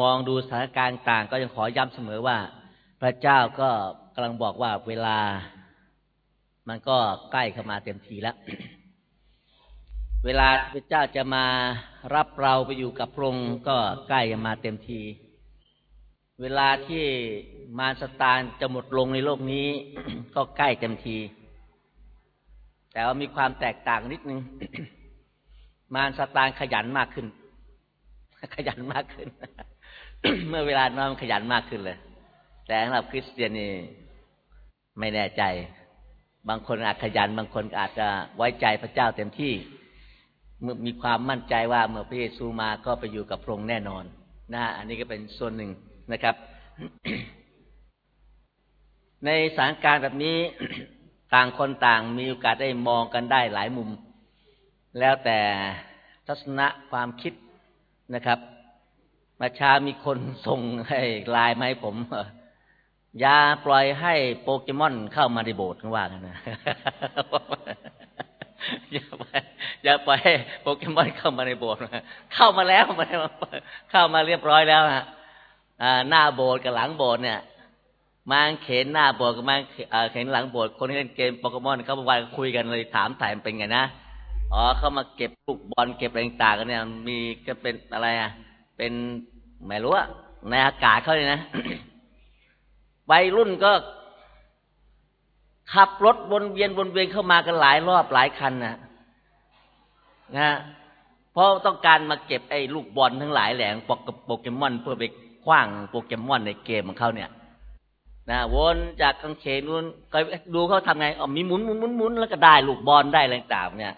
มองดูสถานการณ์ต่างก็ยังขอย้ำเสมอว่า พระเจ้าก็กำลังบอกว่าเวลา มันก็ใกล้เข้ามาเต็มทีแล้ว เวลาพระเจ้าจะมารับเราไปอยู่กับพระองค์ก็ใกล้จะมาเต็มที เวลาที่มารสตานจะหมดลงในโลกนี้ ก็ใกล้เต็มที แต่ว่ามีความแตกต่างนิดนึง มารสตานขยันมากขึ้น ขยันมากขึ้น เมื่อเวลาน้องขยันมากขึ้นเลย แต่สำหรับคริสเตียนนี่ไม่แน่ใจ บางคนอาจขยัน บางคนอาจจะไว้ใจพระเจ้าเต็มที่เมื่อมีความมั่นใจว่าเมื่อพระเยซูมาก็ไปอยู่กับพระองค์แน่นอนนะอันนี้ก็เป็นส่วนหนึ่งนะครับ ในสถานการณ์แบบนี้ต่างคนต่างมีโอกาสได้มองกันได้หลายมุม แล้วแต่ทัศนะความคิดนะครับ มาชามีคนส่งให้ไลน์มาให้ผมอย่าปล่อยให้โปเกมอนเข้ามาในโบสถ์ว่ากันนะอย่าไปอย่าปล่อยให้โปเกมอนเข้ามาในโบสถ์เข้ามาแล้วมาเข้ามาเรียบร้อยแล้วฮะหน้าโบสถ์กับหลังโบสถ์เนี่ยมาเข็นหน้าโบสถ์กับมาเข็นหลังโบสถ์คนที่เล่นเกมโปเกมอนเขาบอกว่าคุยกันเลยถามถ่ายเป็นไงนะอ๋อเขามาเก็บลูกบอลเก็บอะไรต่างกันเนี่ย มีก็เป็นอะไรอะ เป็น ไม่รู้อะในอากาศเขาเลยนะวัยรุ่นก็ ขับรถวนเวียนวนเวียนเข้ามากันหลายรอบหลายคันนะนะเพราะต้องการมาเก็บไอ้ลูกบอลทั้งหลายแหล่งปกกับโปเกมอนเพื่อไปคว้างโปเกมอนในเกมของเขาเนี่ยนะวนจากกางเขนนู้นก็ดูเขาทำไงอ๋อมีหมุนหมุนหมุนหมุนแล้วก็ได้ลูกบอลได้อะไรต่างเนี่ย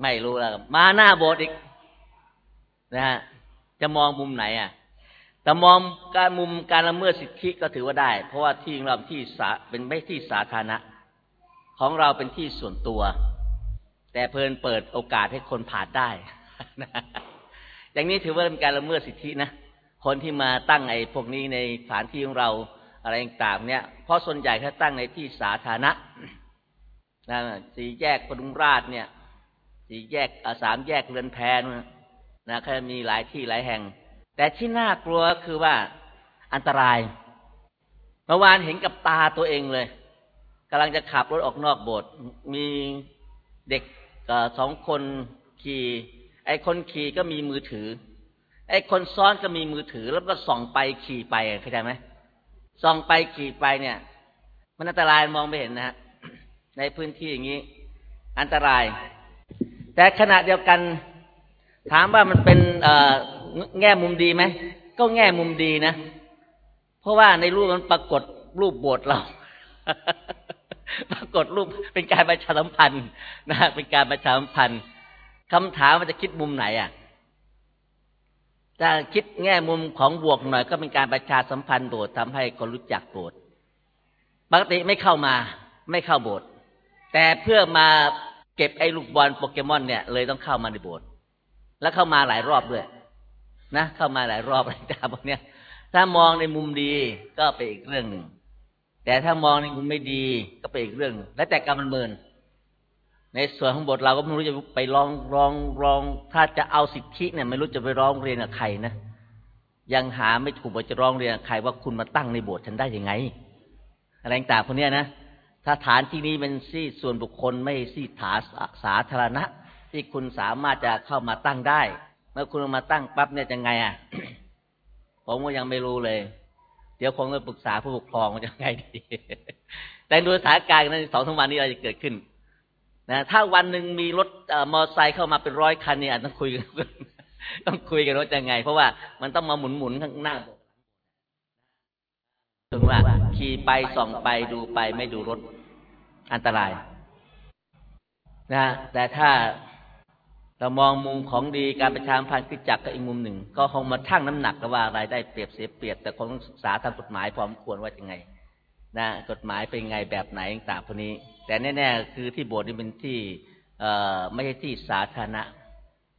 ไม่รู้แล้วมาหน้าโบสถ์อีก นะฮะจะมองมุมไหนอะ แต่มองการมุมการละเมิดสิทธิก็ถือว่าได้ เพราะว่าที่ของเราที่สาเป็นไม่ที่สาธารณะ ของเราเป็นที่ส่วนตัว แต่เพลินเปิดโอกาสให้คนผ่านได้อย่างนี้ถือว่าเป็นการละเมิดสิทธินะคนที่มาตั้งไอ้พวกนี้ในสถานที่ของเราอะไรต่างเนี่ย เพราะส่วนใหญ่เขาตั้งในที่สาธารณะนะสี่แยกปทุมราชเนี่ย สี่แยกสามแยกเรือนแพนนะเขามีหลายที่หลายแห่ง แต่ที่น่ากลัวคือว่าอันตรายเมื่อวานเห็นกับตาตัวเองเลยกำลังจะขับรถออกนอกโบสถ์มีเด็กสองคนขี่ไอ้คนขี่ก็มีมือถือ ไอ้คนซ้อนก็มีมือถือ แล้วก็ส่องไปขี่ไปเข้าใจไหมส่องไปขี่ไปเนี่ย มันอันตรายมองไม่เห็นนะฮะในพื้นที่อย่างนี้ อันตราย แต่ขณะเดียวกัน ถามว่ามันเป็น แง่มุมดีไหมก็แง่มุมดีนะ เพราะว่าในรูปมันปรากฏรูปโบสถ์เรา ปรากฏรูปเป็นการประชาสัมพันธ์นะเป็นการประชาสัมพันธ์คำถามมันจะคิดมุมไหนอะถ้าคิดแง่มุมของบวกหน่อย ก็เป็นการประชาสัมพันธ์โบสถ์ทำให้คนรู้จักโบสถ์ปกติไม่เข้ามา ไม่เข้าโบสถ์แต่เพื่อมาเก็บไอ้ลูกบอลโปเกมอนเนี่ยเลยต้องเข้ามาในโบสถ์แล้วเข้ามาหลายรอบด้วย นะเข้ามาหลายรอบอะไรตางพวกนี้ถ้ามองในมุมดีก็เป็นอีกเรื่องหนึ่งแต่ถ้ามองในมุมไม่ดีก็เป็นอีกเรื่องและแต่กรรมมันเมินในส่วนของบทเราก็ไม่รู้จะไปร้องร้องร้อง ถ้าจะเอาสิทธิเนี่ย ไม่รู้จะไปร้องเรียนกับใครนะยังหาไม่ถูกว่าจะร้องเรียนกับใครว่าคุณมาตั้งในโบสถ์ฉันได้ยังไงอะไรต่างพวกนี้นะถ้าฐานที่นี้เป็นที่ส่วนบุคคลไม่ที่ฐานสาธารณะ ที่คุณสามารถจะเข้ามาตั้งได้ เมื่อคุณมาตั้งปั๊บเนี่ยจะไงอะ ผมก็ยังไม่รู้เลย เดี๋ยวคงจะปรึกษาผู้ปกครองว่าจะไงดี แต่ดูสถานการณ์ในสองสามวันนี้อะไรจะเกิดขึ้นนะถ้าวันหนึ่งมีรถมอเตอร์ไซค์เข้ามาเป็นร้อยคันเนี่ยต้องคุยกันต้องคุยกันว่าจะไง เพราะว่ามันต้องมาหมุนหมุนข้างหน้าถึงว่าขี่ไปส่องไปดูไปไม่ดูรถอันตราย นะแต่ถ้า เรามองมุมของดีการประชาพันธ์คือจักก็อีกมุมหนึ่ง ก็คงมาทั่งน้ำหนักว่าอะไรได้เปรียบเสียเปรียบแต่คงต้องศึกษาทางกฎหมายพร้อมควรว่ายังไงนะกฎหมายเป็นไงแบบไหนต่างพวกนี้ แต่แน่ๆคือที่โบสถ์นี่เป็นที่เอไม่ใช่ที่สาธารณะ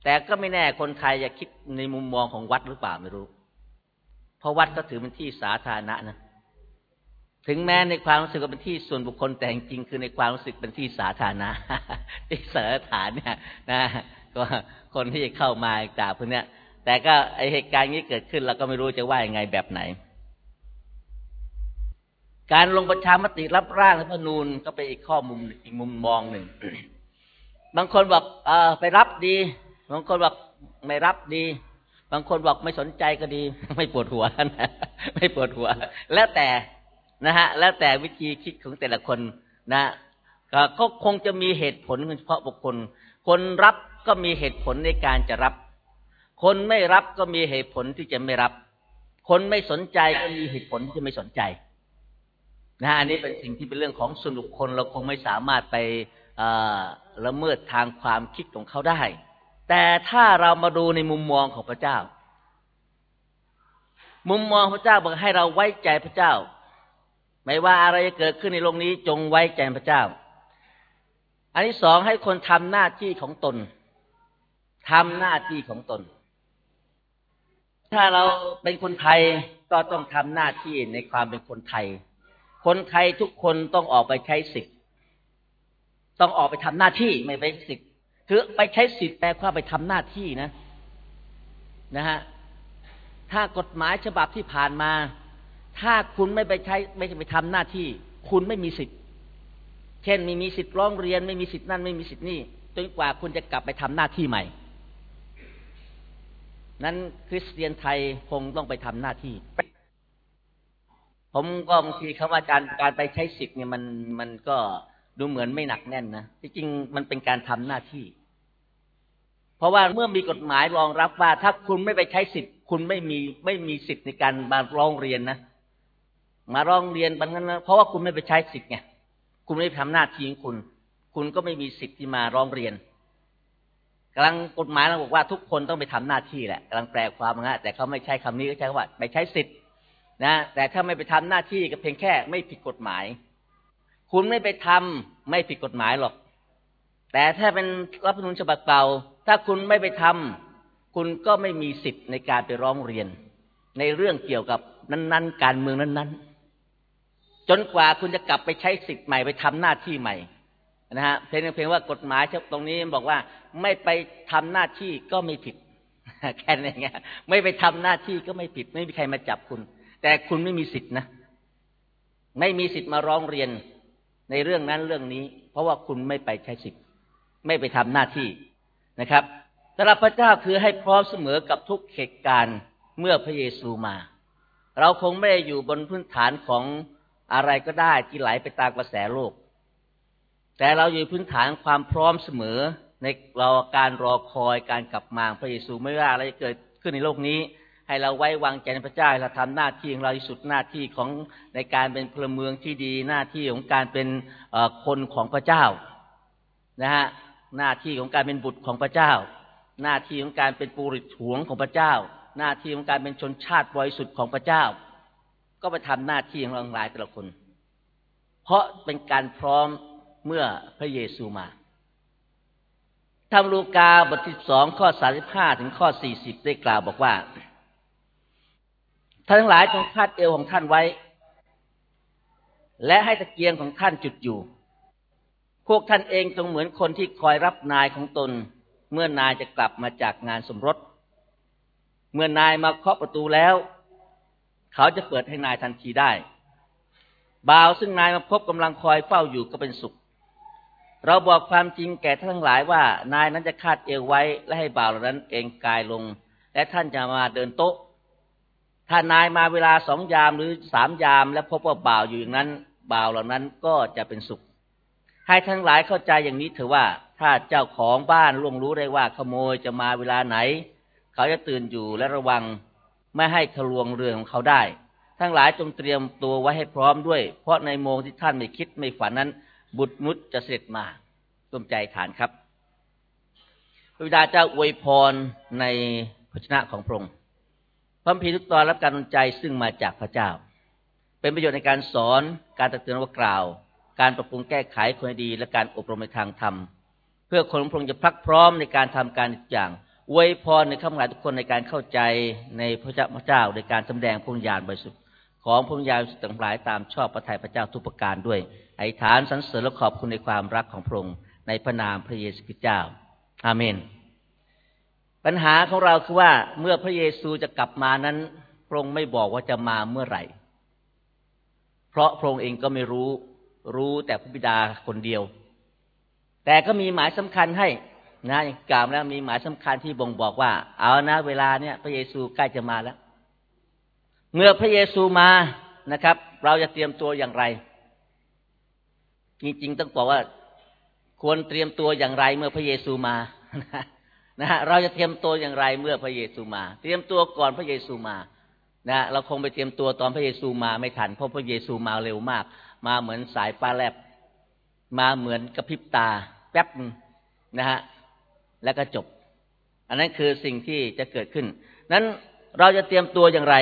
แต่ก็ไม่แน่คนไทยจะคิดในมุมมองของวัดหรือเปล่าไม่รู้ เพราะวัดก็ถือเป็นที่สาธารณะนะถึงแม้ในความรู้สึกว่าเป็นที่ส่วนบุคคลแต่จริงคือในความรู้สึกเป็นที่สาธารณะที่สาธารณะเนี่ยนะ ก็คนที่จะเข้ามาจากพวกนี้แต่ก็ไอเหตุการณ์นี้เกิดขึ้นเราก็ไม่รู้จะว่ายังไงแบบไหน การลงประชามติรับร่างรัฐธรรมนูญก็เป็นอีกข้อมุมอีกมุมมองหนึ่ง บางคนบอกเออไปรับดี บางคนบอกไม่รับดี บางคนบอกไม่สนใจก็ดี ไม่ปวดหัวนะไม่ปวดหัว แล้วแต่นะฮะ แล้วแต่วิธีคิดของแต่ละคนนะก็คงจะมีเหตุผลเฉพาะบุคคล คนรับ ก็มีเหตุผลในการจะรับ คนไม่รับก็มีเหตุผลที่จะไม่รับ คนไม่สนใจก็มีเหตุผลที่จะไม่สนใจนะอันนี้เป็นสิ่งที่เป็นเรื่องของส่วนบุคคลเราคงไม่สามารถไปละเมิดทางความคิดของเขาได้ แต่ถ้าเรามาดูในมุมมองของพระเจ้า มุมมองพระเจ้าบอกให้เราไว้ใจพระเจ้า ไม่ว่าอะไรจะเกิดขึ้นในโลกนี้จงไว้ใจพระเจ้า อันที่สองให้คนทำหน้าที่ของตน ทำหน้าที่ของตน ถ้าเราเป็นคนไทยก็ต้องทำหน้าที่ในความเป็นคนไทย คนไทยทุกคนต้องออกไปใช้สิทธิ์ ต้องออกไปทำหน้าที่ไม่ไปสิทธิ์คือไปใช้สิทธิ์แปลว่าไปทำหน้าที่นะ นะฮะถ้ากฎหมายฉบับที่ผ่านมา ถ้าคุณไม่ไปใช้ไม่ไปทำหน้าที่ คุณไม่มีสิทธิ์ เช่น ไม่มีสิทธิ์ร้องเรียน ไม่มีสิทธิ์นั่นไม่มีสิทธิ์นี่จนกว่าคุณจะกลับไปทำหน้าที่ใหม่ นั้นคริสเตียนไทยคงต้องไปทำหน้าที่ ผมก็บางทีคำว่าการการไปใช้สิทธิ์เนี่ยมันมันก็ดูเหมือนไม่หนักแน่นนะที่จริงมันเป็นการทำหน้าที่ เพราะว่าเมื่อมีกฎหมายรองรับว่า ถ้าคุณไม่ไปใช้สิทธิ์ คุณไม่มีไม่มีสิทธิ์ในการมาร้องเรียนนะมาร้องเรียนบังนั้นเพราะว่าคุณไม่ไปใช้สิทธิ์ไงคุณไม่ทำหน้าที่ของคุณ คุณก็ไม่มีสิทธิ์ที่มาร้องเรียน กำลังกฎหมายเราบอกว่าทุกคนต้องไปทำหน้าที่แหละกำลังแปลความนะแต่เขาไม่ใช้คำนี้ก็ใช้คำว่าไปใช้สิทธิ์นะแต่ถ้าไม่ไปทำหน้าที่ก็เพียงแค่ไม่ผิดกฎหมาย คุณไม่ไปทำไม่ผิดกฎหมายหรอก แต่ถ้าเป็นรัฐธรรมนูญฉบับเก่า ถ้าคุณไม่ไปทำคุณก็ไม่มีสิทธิ์ในการไปร้องเรียน ในเรื่องเกี่ยวกับนั้น ๆ การเมืองนั้น ๆ จนกว่าคุณจะกลับไปใช้สิทธิ์ใหม่ไปทำหน้าที่ใหม่ นะฮะเพียงเพียงว่ากฎหมายตรงนี้บอกว่า ไม่ไปทำหน้าที่ก็ไม่ผิดแค่นี้ไงไม่ไปทำหน้าที่ก็ไม่ผิด ไม่มีใครมาจับคุณ แต่คุณไม่มีสิทธินะไม่มีสิทธิ์มาร้องเรียนในเรื่องนั้นเรื่องนี้ เพราะว่าคุณไม่ไปใช้สิทธิ์ไม่ไปทำหน้าที่นะครับสำหรับพระเจ้าคือให้พร้อมเสมอกับทุกเหตุการณ์เมื่อพระเยซูมา เราคงไม่ได้อยู่บนพื้นฐานของอะไรก็ได้ที่ไหลไปตามกระแสโลก แต่เราอยู่พื้นฐานความพร้อมเสมอ ในเราการรอคอยการกลับมาพระเยซูไม่ว่าอะไรจะเกิดขึ้นในโลกนี้ ให้เราไว้วางใจในพระเจ้าเราทำหน้าที่ของเราที่สุดหน้าที่ของในการเป็นพลเมืองที่ดีหน้าที่ของการเป็นคนของพระเจ้านะฮะหน้าที่ของการเป็นบุตรของพระเจ้า หน้าที่ของการเป็นปุริตหวงของพระเจ้า หน้าที่ของการเป็นชนชาติบริสุทธิ์ของพระเจ้า ก็ไปทำหน้าที่ของเราหลายแต่ละคน เพราะเป็นการพร้อม เมื่อพระเยซูมาทำลูกาบทที่สองข้อสาสิบห้าถึงข้อสี่สิบได้กล่าวบอกว่า ท่านทั้งหลายจงคาดเอวของท่านไว้ และให้ตะเกียงของท่านจุดอยู่ พวกท่านเองจงเหมือนคนที่คอยรับนายของตน เมื่อนายจะกลับมาจากงานสมรส เมื่อนายมาเคาะประตูแล้ว เขาจะเปิดให้นายทันทีได้บ่าวซึ่งนายมาพบกำลังคอยเฝ้าอยู่ก็เป็นสุข เราบอกความจริงแก่ท่านทั้งหลายว่า นายนั้นจะคาดเอวไว้และให้บ่าวเหล่านั้นเองกายลง และท่านจะมาเดินโต๊ะ ถ้านายมาเวลาสองยามหรือสามยาม และพบว่าบ่าวอยู่อย่างนั้น บ่าวเหล่านั้นก็จะเป็นสุข ให้ทั้งหลายเข้าใจอย่างนี้เถอะว่า ถ้าเจ้าของบ้านล่วงรู้ได้ว่าขโมยจะมาเวลาไหน เขาจะตื่นอยู่และระวังไม่ให้ทะลวงเรือของเขาได้ ทั้งหลายจงเตรียมตัวไว้ให้พร้อมด้วย เพราะในโมงที่ท่านไม่คิดไม่ฝันนั้น บุตรนุษจะเสร็จมาต้มใจฐานครับ พระบิดาเจ้าอวยพรในพระชนะของพระองค์พระพีทุกตอนรับการดลใจซึ่งมาจากพระเจ้า เป็นประโยชน์ในการสอนการตักเตือนว่ากล่าว การปรับปรุงแก้ไขคนดี และการอบรมในทางธรรม เพื่อคนพระองค์จะพักพร้อมในการทำการทุกอย่างอวยพรในข้ามหลายทุกคนในการเข้าใจในพระเจ้าพระเจ้าในการสำแดงพงญาณบริสุทธิ์ของพงญาณสุดทั้งหลายตามชอบพระทัยพระเจ้าทุกประการด้วย ไอ้ฐานสรรเสริญและขอบคุณในความรักของพระองค์ในพระนามพระเยซูคริสต์เจ้า อาเมน ปัญหาของเราคือว่าเมื่อพระเยซูจะกลับมานั้น พระองค์ไม่บอกว่าจะมาเมื่อไหร่ เพราะพระองค์เองก็ไม่รู้ รู้แต่พระบิดาคนเดียว แต่ก็มีหมายสำคัญให้นะอย่างกล่าวแล้วมีหมายสำคัญที่บ่งบอกว่า เอานะเวลาเนี้ยพระเยซูใกล้จะมาแล้ว เมื่อพระเยซูมานะครับ เราจะเตรียมตัวอย่างไร จริง ๆ ต้องบอกว่า ควรเตรียมตัวอย่างไรเมื่อพระเยซูมานะฮะเราจะเตรียมตัวอย่างไรเมื่อพระเยซูมา เตรียมตัวก่อนพระเยซูมานะเราคงไปเตรียมตัวตอนพระเยซูมาไม่ทันเพราะพระเยซูมาเร็วมาก มาเหมือนสายฟ้าแลบมาเหมือนกระพริบตา แป๊บนะฮะแล้วก็จบ อันนั้นคือสิ่งที่จะเกิดขึ้น นั้นเราจะเตรียมตัวอย่างไร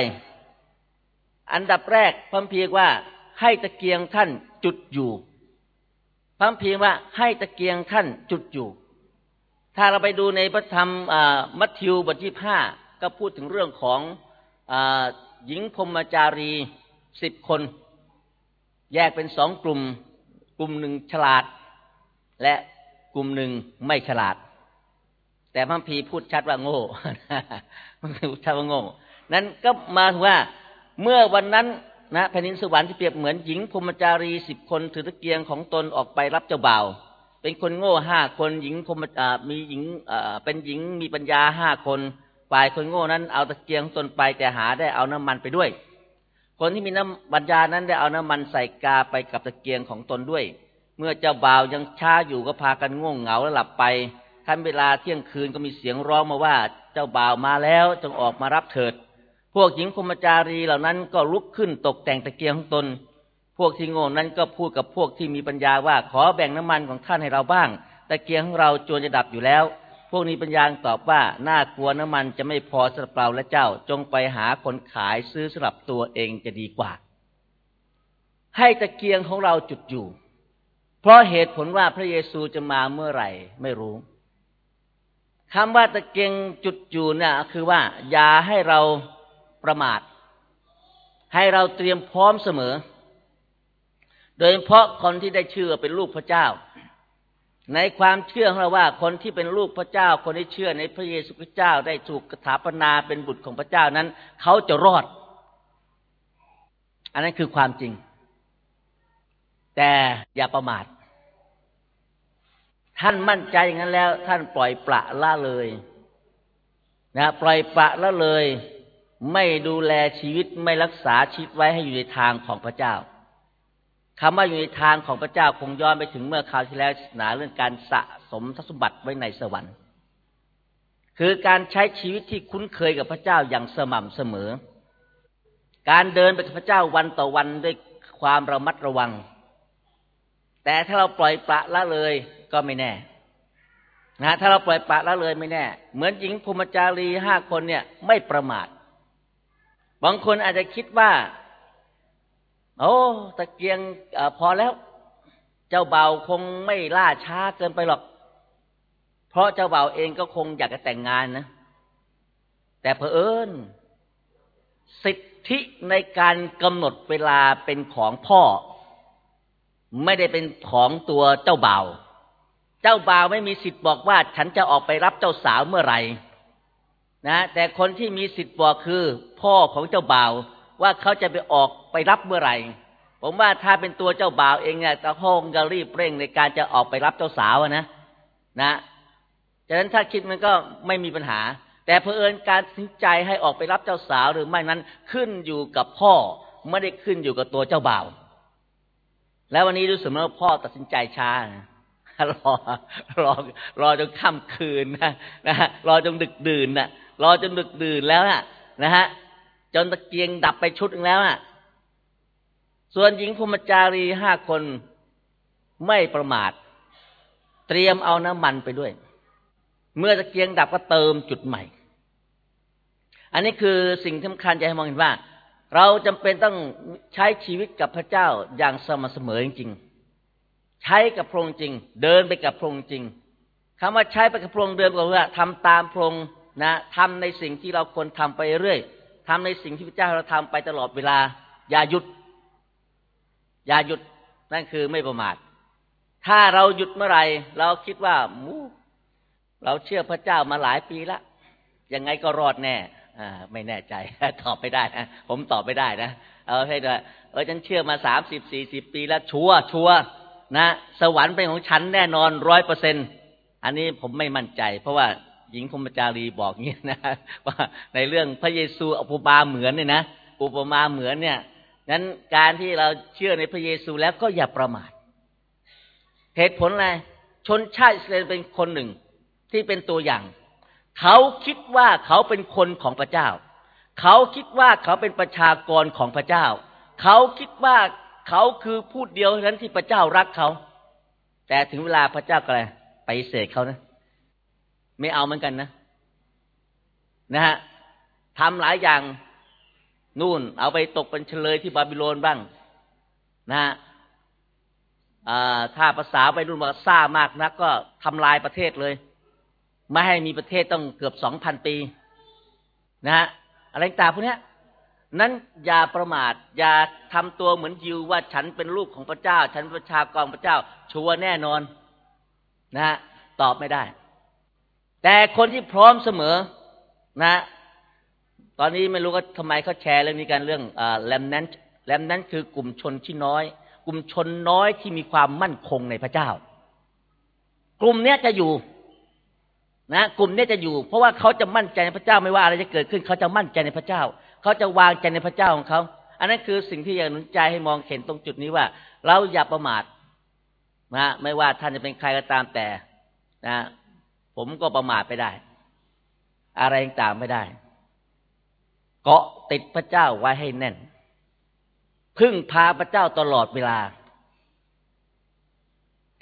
อันดับแรกพระพีว่าให้ตะเกียงท่านจุดอยู่ พระพีว่าให้ตะเกียงท่านจุดอยู่ ถ้าเราไปดูในพระธรรมมัทธิวบทที่ห้าก็พูดถึงเรื่องของอหญิงพรมจารีสิบคน แยกเป็นสองกลุ่ม กลุ่มหนึ่งฉลาด และกลุ่มหนึ่งไม่ฉลาด แต่พระพีพูดชัดว่าโง่พูดชัดว่าโง่นั้นก็มาว่าเมื่อวันนั้น นะแผ่นดินสวรรค์ที่เปรียบเหมือนหญิงพรมจารีสิบคนถือตะเกียงของตนออกไปรับเจ้าบ่าว เป็นคนโง่ห้าคนหญิงพรมมีหญิงเป็นหญิงมีปัญญาห้าคนฝ่ายคนโง่นั้นเอาตะเกียงตนไปแต่หาได้เอาน้ำมันไปด้วย คนที่มีน้ำปัญญานั้นได้เอาน้ำมันใส่กาไปกับตะเกียงของตนด้วย เมื่อเจ้าบ่าวยังช้าอยู่ก็พากันง่วงเหงาและหลับไปทันเวลาเที่ยงคืนก็มีเสียงร้องมาว่าเจ้าบ่าวมาแล้วจงออกมารับเถิด พวกหญิงพมจารีเหล่านั้นก็ลุกขึ้นตกแต่งตะเกียงของตน พวกที่โง่นั้นก็พูดกับพวกที่มีปัญญาว่าขอแบ่งน้ำมันของท่านให้เราบ้าง ตะเกียงของเราจวนจะดับอยู่แล้ว พวกนี้ปัญญาตอบว่าน่ากลัวน้ำมันจะไม่พอสำหรับเราและเจ้าจงไปหาคนขายซื้อสำหรับตัวเองจะดีกว่า ให้ตะเกียงของเราจุดอยู่ เพราะเหตุผลว่าพระเยซูจะมาเมื่อไหร่ไม่รู้คำว่าตะเกียงจุดอยู่เนี่ยคือว่าอย่าให้เรา ประมาท ให้เราเตรียมพร้อมเสมอ โดยเฉพาะคนที่ได้เชื่อเป็นลูกพระเจ้า ในความเชื่อของเราว่าคนที่เป็นลูกพระเจ้า คนที่เชื่อในพระเยซูคริสต์เจ้าได้ถูกกถาปนาเป็นบุตรของพระเจ้านั้น เขาจะรอด อันนั้นคือความจริง แต่อย่าประมาทท่านมั่นใจอย่างนั้นแล้ว ท่านปล่อยปละละเลยนะปล่อยปละละเลย ไม่ดูแลชีวิตไม่รักษาชีวิตไว้ให้อยู่ในทางของพระเจ้าคำว่าอยู่ในทางของพระเจ้าคงย้อนไปถึงเมื่อคราวที่แล้วศาสนาเรื่องการสะสมทรัพย์สมบัติไว้ในสวรรค์ คือการใช้ชีวิตที่คุ้นเคยกับพระเจ้าอย่างสม่ำเสมอ การเดินไปกับพระเจ้าวันต่อวันด้วยความระมัดระวัง แต่ถ้าเราปล่อยปละละเลยก็ไม่แน่นะถ้าเราปล่อยปละละเลยไม่แน่ เหมือนหญิงภูมิจารีห้าคนเนี่ยไม่ประมาท บางคนอาจจะคิดว่า โอ้ตะเกียงอพอแล้ว เจ้าเบาคงไม่ล่าช้าเกินไปหรอก เพราะเจ้าเบาเองก็คงอยากจะแต่งงานนะ แต่เพอเอิญสิทธิในการกำหนดเวลาเป็นของพ่อ ไม่ได้เป็นของตัวเจ้าเบา เจ้าบ่าวไม่มีสิทธิ์บอกว่า ฉันจะออกไปรับเจ้าสาวเมื่อไหร่ นะแต่คนที่มีสิทธิ์บอกคือ พ่อของเจ้าบ่าวว่าเขาจะไปออกไปรับเมื่อไหร่ ผมว่าถ้าเป็นตัวเจ้าบ่าวเองเนี่ยตะห้องจะรีบเร่งในการจะออกไปรับเจ้าสาวนะนะฉะนั้นถ้าคิดมันก็ไม่มีปัญหา แต่เพอเอิญการตัดสินใจให้ออกไปรับเจ้าสาวหรือไม่นั้นขึ้นอยู่กับพ่อไม่ได้ขึ้นอยู่กับตัวเจ้าบ่าว แล้ววันนี้รู้สึกว่าพ่อตัดสินใจช้ารอรอรอจนค่ำคืนนะนะฮะรอจนดึกดื่นนะ รอจนดึกดื่นแล้วนะนะฮะจนตะเกียงดับไปชุดนึงแล้วอะส่วนหญิงพมจารีห้าคนไม่ประมาท เตรียมเอาน้ำมันไปด้วย เมื่อตะเกียงดับก็เติมจุดใหม่ อันนี้คือสิ่งสำคัญจะให้มองเห็นว่า เราจำเป็นต้องใช้ชีวิตกับพระเจ้าอย่างสม่ำเสมอจริงๆ ใช้กับพระองค์จริง เดินไปกับพระองค์จริงคำว่าใช้ไปกับพระองค์เดินก็ว่าทำตามพระองค์ นะทำในสิ่งที่เราควรทำไปเรื่อยทำในสิ่งที่พระเจ้าเราทำไปตลอดเวลา อย่าหยุด อย่าหยุดนั่นคือไม่ประมาท ถ้าเราหยุดเมื่อไหร่เราคิดว่ามูเราเชื่อพระเจ้ามาหลายปีแล้วยังไงก็รอดแน่อ่าไม่แน่ใจตอบไม่ได้นะผมตอบไม่ได้นะเอาให้ด้วยเออฉันเชื่อมาสามสิบสี่สิบปีแล้วชัวชัวนะ สวรรค์เป็นของฉันแน่นอนร้อยเปอร์เซ็นอันนี้ผมไม่มั่นใจ เพราะว่า หญิงพมจารีบอกเงี้ยนะว่าในเรื่องพระเยซูอุปมาเหมือนเนี่ยนะอุปมาเหมือนเนี่ยนั้นการที่เราเชื่อในพระเยซูแล้วก็อย่าประมาทเหตุผลอะไรชนชาติอิสราเอลเป็นคนหนึ่งที่เป็นตัวอย่าง เขาคิดว่าเขาเป็นคนของพระเจ้า เขาคิดว่าเขาเป็นประชากรของพระเจ้า เขาคิดว่าเขาคือผู้เดียวเท่านั้นที่พระเจ้ารักเขา แต่ถึงเวลาพระเจ้าก็เลยไปเสกเขานะ ไม่เอาเหมือนกันนะ นะฮะทำหลายอย่างนู่น เอาไปตกเป็นเฉลยที่บาบิโลนบ้าง นะฮะถ้าภาษาไปรุ่นว่าซ่ามากนัก ก็ทำลายประเทศเลย ไม่ให้มีประเทศต้องเกือบสองพันปี นะฮะอะไรต่างพวกนี้นั้นอย่าประมาท อย่าทำตัวเหมือนยิวว่าฉันเป็นลูกของพระเจ้า ฉันประชากรพระเจ้า ชัวแน่นอน นะฮะตอบไม่ได้ แต่คนที่พร้อมเสมอนะ ตอนนี้ไม่รู้ว่าทำไมเขาแชร์เรื่องนี้กันเรื่องแลมนั้นแลมนั้นคือกลุ่มชนที่น้อย กลุ่มชนน้อยที่มีความมั่นคงในพระเจ้า กลุ่มเนี้ยจะอยู่นะกลุ่มนี้จะอยู่ เพราะว่าเขาจะมั่นใจในพระเจ้าไม่ว่าอะไรจะเกิดขึ้น เขาจะมั่นใจในพระเจ้า เขาจะวางใจในพระเจ้าของเขา อันนั้นคือสิ่งที่อยากหนุนใจให้มองเห็นตรงจุดนี้ว่า เราอย่าประมาทนะไม่ว่าท่านจะเป็นใครก็ตามแต่นะ ผมก็ประมาทไปได้ อะไรต่างไม่ได้ เกาะติดพระเจ้าไว้ให้แน่น พึ่งพาพระเจ้าตลอดเวลา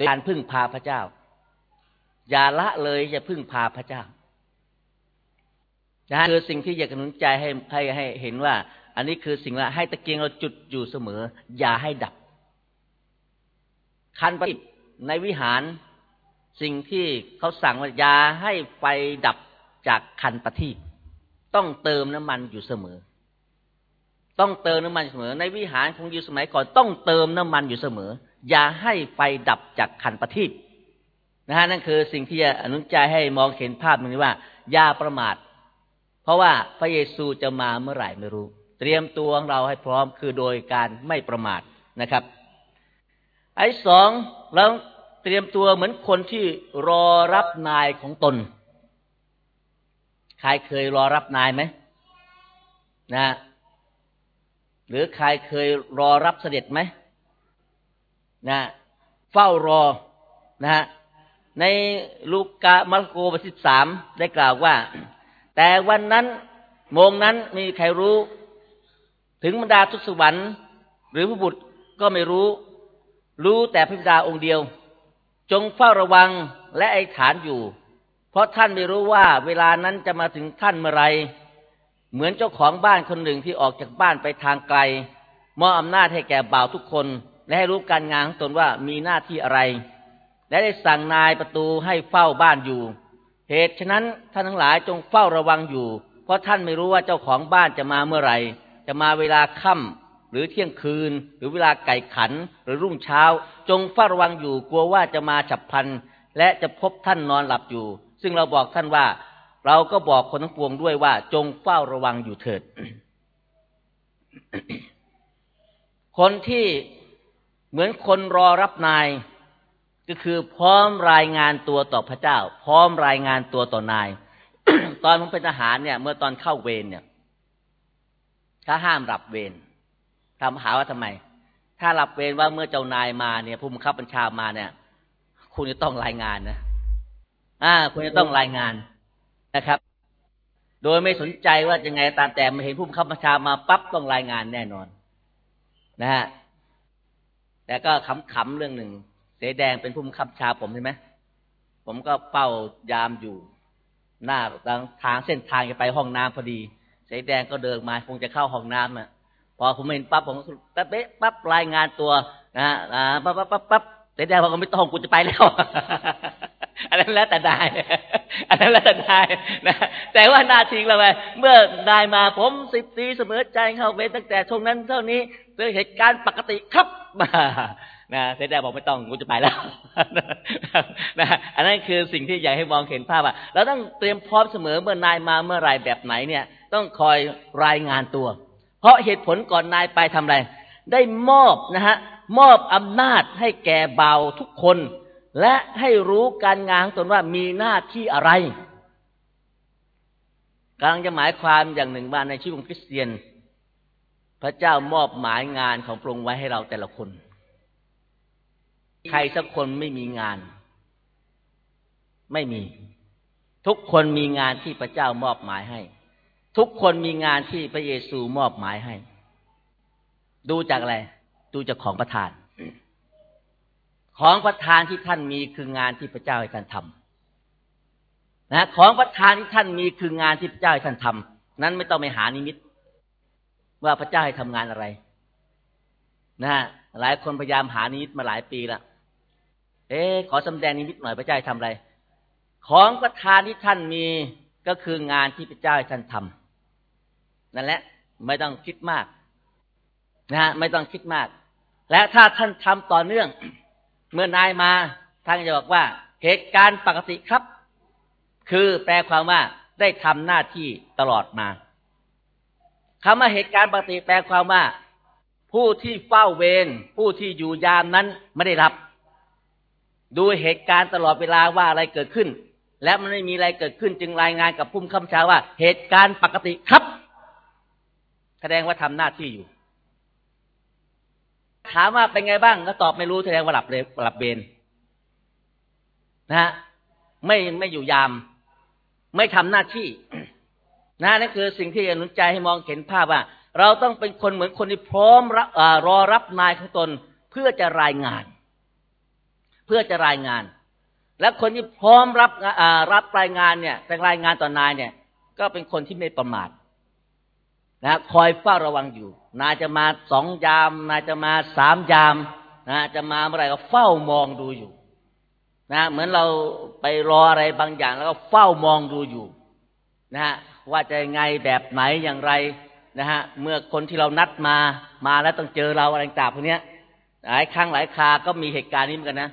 การพึ่งพาพระเจ้า อย่าละเลยอย่าพึ่งพาพระเจ้านะคือสิ่งที่อยากหนุนใจให้ให้ให้เห็นว่า อันนี้คือสิ่งละให้ตะเกียงเราจุดอยู่เสมอ อย่าให้ดับ คันปิดในวิหาร สิ่งที่เขาสั่งว่าอย่าให้ไฟดับจากคันประทีปต้องเติมน้ำมันอยู่เสมอ ต้องเติมน้ำมันเสมอ ในวิหารของยูสมัยก่อนต้องเติมน้ำมันอยู่เสมอ อย่าให้ไฟดับจากขันประทีปนะฮะนั่นคือสิ่งที่จะอนุญาตให้มองเห็นภาพนี้ว่า อย่าประมาท เพราะว่าพระเยซูจะมาเมื่อไหร่ไม่รู้ เตรียมตัวของเราให้พร้อมคือโดยการไม่ประมาทนะครับ ไอ้สองเรา เตรียมตัวเหมือนคนที่รอรับนายของตน ใครเคยรอรับนายไหมนะ หรือใครเคยรอรับเสด็จไหมนะ เฝ้ารอนะฮะในลูกามาระโกบทที่สามได้กล่าวว่า แต่วันนั้นโมงนั้นมีใครรู้ ถึงบรรดาทุสวรรค์ หรือผู้บุตรก็ไม่รู้ รู้แต่พระบิดาองค์เดียว จงเฝ้าระวังและไอ้ฐานอยู่ เพราะท่านไม่รู้ว่าเวลานั้นจะมาถึงท่านเมื่อไร เหมือนเจ้าของบ้านคนหนึ่งที่ออกจากบ้านไปทางไกลมอบอำนาจให้แก่บ่าวทุกคน และให้รู้การงานของตนว่ามีหน้าที่อะไร และได้สั่งนายประตูให้เฝ้าบ้านอยู่ เหตุฉะนั้นท่านทั้งหลายจงเฝ้าระวังอยู่ เพราะท่านไม่รู้ว่าเจ้าของบ้านจะมาเมื่อไหร่ จะมาเวลาค่ำ หรือเที่ยงคืน หรือเวลาไก่ขัน หรือรุ่งเช้า จงเฝ้าระวังอยู่กลัวว่าจะมาฉับพลัน และจะพบท่านนอนหลับอยู่ ซึ่งเราบอกท่านว่า เราก็บอกคนทั้งปวงด้วยว่า จงเฝ้าระวังอยู่เถิด คนที่เหมือนคนรอรับนาย ก็คือพร้อมรายงานตัวต่อพระเจ้า พร้อมรายงานตัวต่อนาย ตอนผมเป็นทหารเนี่ย เมื่อตอนเข้าเวรเนี่ยถ้าห้ามรับเวร ทำหาว่าทำไม ถ้ารับเวรว่าเมื่อเจ้านายมาเนี่ยผู้บังคับบัญชามาเนี่ย คุณจะต้องรายงานนะอ่า คุณจะต้องรายงานนะครับ โดยไม่สนใจว่าจะไงตามแต่มาเห็นผู้บังคับบัญชามาปั๊บต้องรายงานแน่นอน นะฮะแต่ก็ขำๆเรื่องหนึ่งเสแดงเป็นผู้บังคับบัญชาผมใช่ไหมผมก็เป้ายามอยู่ หน้าทางเส้นทางจะไปห้องน้ำพอดี เสแดงก็เดินมาคงจะเข้าห้องน้ำอะ พอผมเห็นปั๊บผมก็เป๊ะปั๊บรายงานตัวนะปั๊บปั๊บปั๊บปั๊บเสแดงบอกไม่ต้องกูจะไปแล้วอันนั้นแล้วแต่นายอันนั้นแล้วแต่นายนะแต่ว่านาทีเราไปเมื่อนายมาผมสิบตีเสมอใจเข้าเวรตั้งแต่ช่วงนั้นเท่านี้เจอเหตุการณ์ปกติครับมานะเสด็จบอกไม่ต้องกูจะไปแล้วนะอันนั้นคือสิ่งที่อยากให้มองเห็นภาพว่าเราต้องเตรียมพร้อมเสมอเมื่อนายมาเมื่อไรแบบไหนเนี่ย ต้องคอยรายงานตัว เพราะเหตุผลก่อนนายไปทำอะไร ได้มอบนะฮะมอบอำนาจให้แก่เบาทุกคน และให้รู้การงานตนว่ามีหน้าที่อะไรกำลังจะหมายความอย่างหนึ่งว่าในชีวิตของคริสเตียน พระเจ้ามอบหมายงานของพระองค์ไว้ให้เราแต่ละคน ใครสักคนไม่มีงาน ไม่มี ทุกคนมีงานที่พระเจ้ามอบหมายให้ ทุกคนมีงานที่พระเยซูมอบหมายให้ ดูจากอะไร ดูจากของประทาน ของประทานที่ท่านมีคืองานที่พระเจ้าให้ท่านทำนะ ของประทานที่ท่านมีคืองานที่พระเจ้าให้ท่านทำนั้นไม่ต้องไปหานิมิต ว่าพระเจ้าให้ทำงานอะไร นะ หลายคนพยายามหานิมิตมาหลายปีแล้วเอ๊ขอสำแดงนิมิตหน่อยพระเจ้าให้ทำอะไร ของประทานที่ท่านมีก็คืองานที่พระเจ้าให้ท่านทำ นั่นแหละ ไม่ต้องคิดมากนะฮะไม่ต้องคิดมาก และถ้าท่านทำต่อเนื่อง เมื่อนายมาท่านจะบอกว่า เหตุการณ์ปกติครับ คือแปลความว่าได้ทำหน้าที่ตลอดมาคำว่าเหตุการณ์ปกติแปลความว่า ผู้ที่เฝ้าเวรผู้ที่อยู่ยามนั้นไม่ได้รับ ดูเหตุการณ์ตลอดเวลาว่าอะไรเกิดขึ้น และมันไม่มีอะไรเกิดขึ้นจึงรายงานกับพุ่มคำชาว่า เหตุการณ์ปกติครับ แสดงว่าทำหน้าที่อยู่ ถามว่าเป็นไงบ้างก็ตอบไม่รู้แสดงว่าหลับเลยหลับเบนนะฮะไม่ไม่อยู่ยาม ไม่ทำหน้าที่ นะนั่นคือสิ่งที่อนุใจให้มองเห็นภาพว่า เราต้องเป็นคนเหมือนคนที่พร้อมรรอรับนายของตนเพื่อจะรายงาน เพื่อจะรายงาน และคนที่พร้อมรับรับรายงานเนี่ยแต่รายงานต่อนายเนี่ย ก็เป็นคนที่ไม่ประมาท นะคอยเฝ้าระวังอยู่ นายจะมาสองยาม นายจะมาสามยามนะจะมาเมื่อไรก็เฝ้ามองดูอยู่ นะเหมือนเราไปรออะไรบางอย่างแล้วก็เฝ้ามองดูอยู่ นะฮะว่าจะไงแบบไหนอย่างไรนะฮะเมื่อคนที่เรานัดมามาแล้วต้องเจอเราอะไรต่างพวกนี้หลายครั้งหลายคาก็มีเหตุการณ์นี้เหมือนกันนะ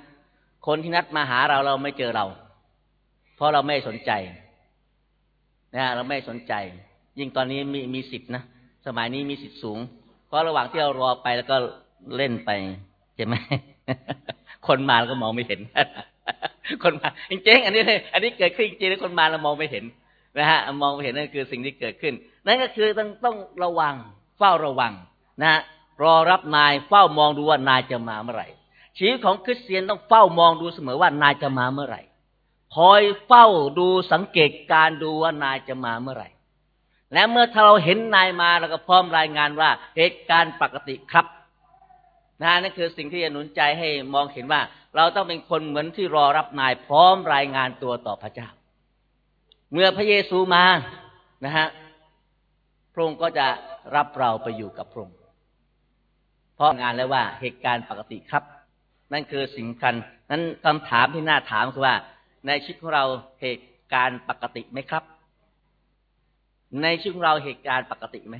คนที่นัดมาหาเราเราไม่เจอเรา เพราะเราไม่สนใจนะเราไม่สนใจ ยิ่งตอนนี้มีมีสิทธินะ สมัยนี้มีสิทธิสูง เพราะระหว่างที่เรารอไปแล้วก็เล่นไปใช่ไหมคนมาแล้วก็มองไม่เห็น คนมาจริงๆอันนี้อันนี้เกิดขึ้นจริงๆคนมาเรามองไม่เห็นนะฮะมองไม่เห็นนั่นคือสิ่งที่เกิดขึ้น นั่นก็คือต้องต้องระวัง เฝ้าระวังนะฮะรอรับนายเฝ้ามองดูว่านายจะมาเมื่อไหร่ ชีวิตของคริสเตียนต้องเฝ้ามองดูเสมอว่านายจะมาเมื่อไหร่ คอยเฝ้าดูสังเกตการดูว่านายจะมาเมื่อไหร่ และเมื่อถ้าเราเห็นนายมาเราก็พร้อมรายงานว่าเหตุการณ์ปกติครับนะนั่นคือสิ่งที่จะหนุนใจให้มองเห็นว่า เราต้องเป็นคนเหมือนที่รอรับนายพร้อมรายงานตัวต่อพระเจ้า เมื่อพระเยซูมานะฮะพระองค์ก็จะรับเราไปอยู่กับพระองค์เพราะงานแล้วว่าเหตุการณ์ปกติครับ นั่นคือสิ่งสำคัญนั้นคำถามที่น่าถามคือว่า ในชีวิตของเราเหตุการณ์ปกติไหมครับ ในชีวิตของเราเหตุการณ์ปกติไหม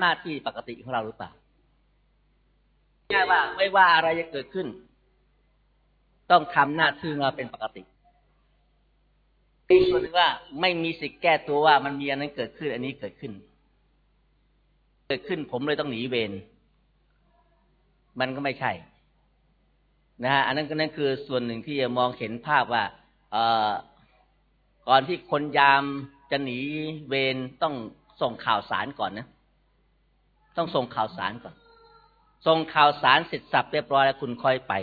หน้าที่ปกติของเราหรือเปล่าง่ายว่าไม่ว่าอะไรจะเกิดขึ้น ต้องทำหน้าที่เราเป็นปกติอีกส่วนหนึ่งว่าไม่มีสิทธิ์แก้ตัวว่ามันมีอันนั้นเกิดขึ้น อันนี้เกิดขึ้น เกิดขึ้นผมเลยต้องหนีเวรมันก็ไม่ใช่ นะฮะอันนั้นก็นั่นคือส่วนหนึ่งที่จะมองเห็นภาพว่า เออก่อนที่คนยาม จะหนีเวรต้องส่งข่าวสารก่อนนะ ต้องส่งข่าวสารก่อน ส่งข่าวสารเสร็จสับเรียบร้อยแล้วคุณค่อยไป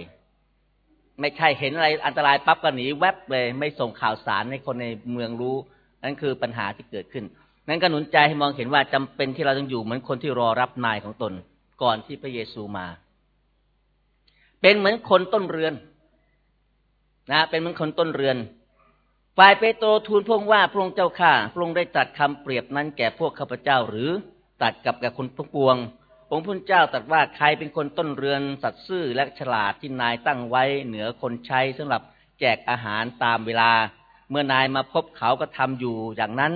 ไม่ใช่เห็นอะไรอันตรายปั๊บก็หนีแวบเลย ไม่ส่งข่าวสารให้คนในเมืองรู้ นั่นคือปัญหาที่เกิดขึ้น นั้นก็หนุนใจให้มองเห็นว่าจำเป็นที่เราต้องอยู่เหมือนคนที่รอรับนายของตนก่อนที่พระเยซูมา เป็นเหมือนคนต้นเรือน นะ เป็นเหมือนคนต้นเรือน ฝ่ายเปโตรทูลพงว่าพระองค์เจ้าข้าพระองค์ได้ตัดคำเปรียบนั้นแก่พวกข้าพเจ้าหรือตัดกับแก่คนทุกปวง องค์พระเจ้าตรัสว่าใครเป็นคนต้นเรือนสัตว์ซื่อและฉลาดที่นายตั้งไว้เหนือคนใช้สำหรับแจกอาหารตามเวลา เมื่อนายมาพบเขาก็ทำอยู่อย่างนั้น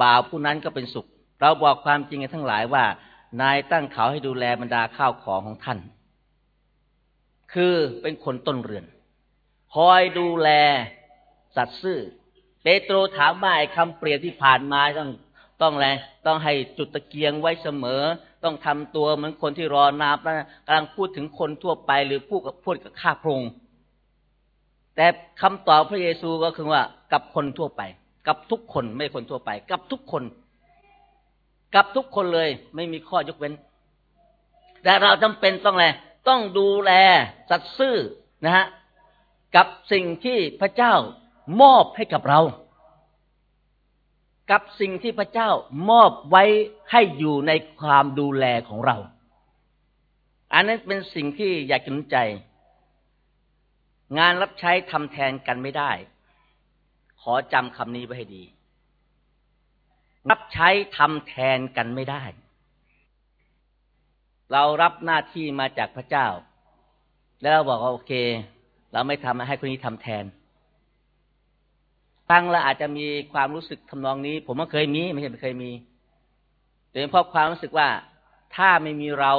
บ่าวผู้นั้นก็เป็นสุข เราบอกความจริงกันทั้งหลายว่า นายตั้งเขาให้ดูแลบรรดาข้าวของของท่าน คือเป็นคนต้นเรือน คอยดูแล สัตว์ซื่อ เปโตรถามว่าไอ้คำเปรียบที่ผ่านมาต้องต้องอะไรต้องให้จุดตะเกียงไว้เสมอ ต้องทำตัวเหมือนคนที่รอนาบกำลังพูดถึงคนทั่วไปหรือพูดกับพูดกับข้าพรงแต่คำตอบพระเยซูก็คือว่า กับคนทั่วไป กับทุกคนไม่คนทั่วไป กับทุกคน กับทุกคนเลย ไม่มีข้อยกเว้น แต่เราจำเป็นต้องอะไรต้องดูแลสัตว์ซื่อนะฮะกับสิ่งที่พระเจ้า มอบให้กับเรา กับสิ่งที่พระเจ้ามอบไว้ให้อยู่ในความดูแลของเรา อันนั้นเป็นสิ่งที่อยากจะนุนใจ งานรับใช้ทำแทนกันไม่ได้ ขอจำคำนี้ไว้ให้ดี รับใช้ทำแทนกันไม่ได้ เรารับหน้าที่มาจากพระเจ้า แล้วเราบอกว่าโอเค เราไม่ทำให้คนนี้ทำแทน ฟังแล้วอาจจะมีความรู้สึกทำนองนี้ ผมก็เคยมีไม่ใช่ไม่เคยมีโดยเฉพาะความรู้สึกว่าถ้าไม่มีเรา